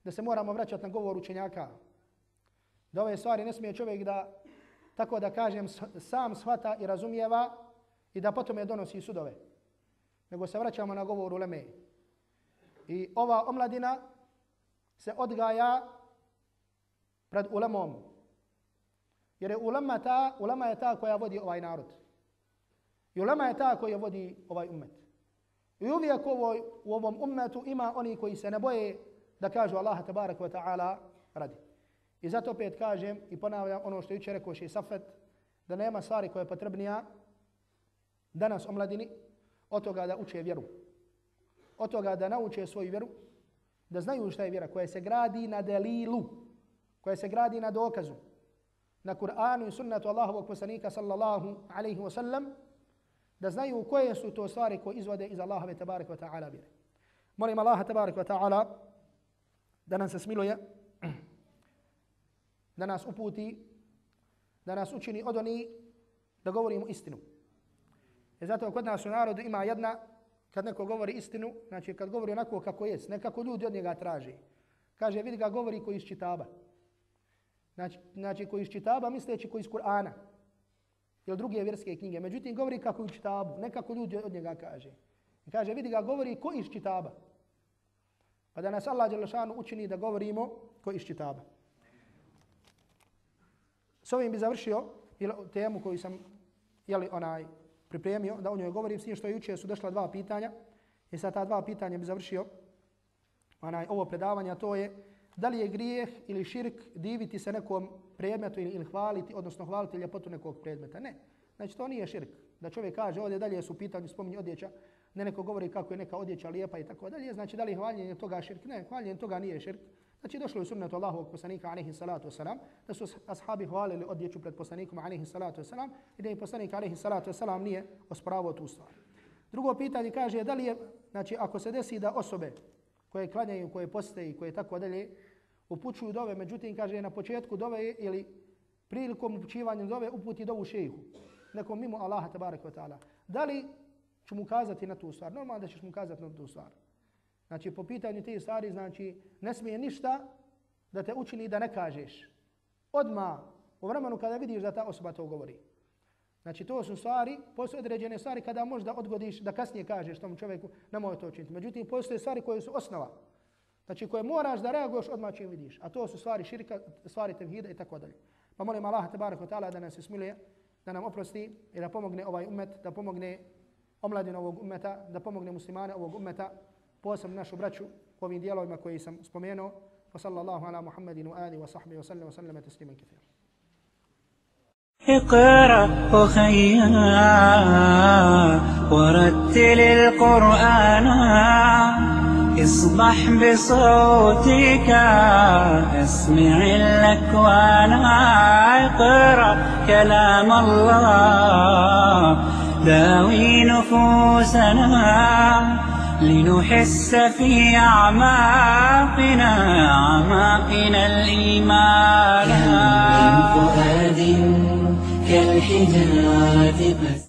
da se moramo vraćati na govor učenjaka. Da ove stvari ne smije čovjek da tako da kažem, sam shvata i razumijeva i da potom je donosi sudove. Nego se vraćamo na govor uleme. I ova omladina se odgaja pred ulemom. Jer je ulema, ta, ulema je ta koja vodi ovaj narod. I ulema je ta koja vodi ovaj umet. I uvijek ovo, u ovom ummetu ima oni koji se ne boje da kažu Allaha tabarak wa ta'ala radi. I zato opet kažem i ponavljam ono što jučer rekao še Safet, da nema stvari koje je potrebnija danas omladini od toga da uče vjeru. Od toga da nauče svoju vjeru, da znaju šta je vjera koja se gradi na delilu, koja se gradi na dokazu, na Kur'anu i sunnatu Allahovog poslanika sallallahu alaihi wa sallam, da znaju koje su to stvari koje izvode iz Allahove tabarik wa ta'ala vjere. Molim Allaha tabarik wa ta'ala da nam se smiluje da nas uputi, da nas učini od oni da govorimo istinu. I zato kod nas u narodu ima jedna, kad neko govori istinu, znači kad govori onako kako je, nekako ljudi od njega traži. Kaže, vidi ga govori koji iz čitaba. Znači, znači koji iz čitaba misleći koji iz Kur'ana. Ili druge vjerske knjige. Međutim, govori kako u čitabu. Nekako ljudi od njega kaže. I kaže, vidi ga govori ko iz čitaba. Pa da nas Allah učini da govorimo ko iz čitaba. S ovim bi završio temu koju sam jeli, onaj, pripremio, da o njoj govorim, s što je juče su došla dva pitanja. I sa ta dva pitanja bi završio onaj, ovo predavanje, to je da li je grijeh ili širk diviti se nekom predmetu ili, ili hvaliti, odnosno hvaliti ljepotu nekog predmeta. Ne. Znači to nije širk. Da čovjek kaže ovdje dalje su pitanju spominje odjeća, ne neko govori kako je neka odjeća lijepa i tako dalje. Znači da li hvaljenje toga širk? Ne, hvaljenje toga nije širk. Znači došlo je sunnetu Allahovog poslanika alejhi salatu vesselam da su ashabi hvalili odjeću pred poslanikom alejhi salatu vesselam i da je poslanik alejhi salatu vesselam nije ospravio tu stvar. Drugo pitanje kaže da li je znači ako se desi da osobe koje klanjaju, koje poste i koje tako dalje upućuju dove, međutim kaže na početku dove ili prilikom upućivanja dove uputi dovu šejhu nekom mimo Allaha tebareke ve taala. Da li ću mu kazati na tu stvar? Normalno da ćeš mu kazati na tu stvar. Znači, po pitanju te stvari, znači, ne smije ništa da te učini da ne kažeš. Odma u vremenu kada vidiš da ta osoba to govori. Znači, to su stvari, postoje određene stvari kada možda odgodiš da kasnije kažeš tom čovjeku, nemoj to učiniti. Međutim, postoje stvari koje su osnova. Znači koje moraš da reaguješ odmah čim vidiš. A to su stvari širka, stvari tevhida i tako dalje. Pa molim Allah te barek ta'ala da nas smiluje, da nam oprosti i da pomogne ovaj umet, da pomogne omladinu ovog umeta, da pomogne muslimane ovog umeta, posebno našu braću u ovim dijelovima koji sam spomenuo. Wa sallallahu ala Muhammedin wa ali wa sahbihi wa sallam wa sallam tasliman kathira. اقرأ أخيا ورتل القرآن اصبح بصوتك اسمع الأكوان أقرأ كلام الله. داوي نفوسنا لنحس في أعماقنا أعماقنا الإيمان. من فؤاد كالحجارة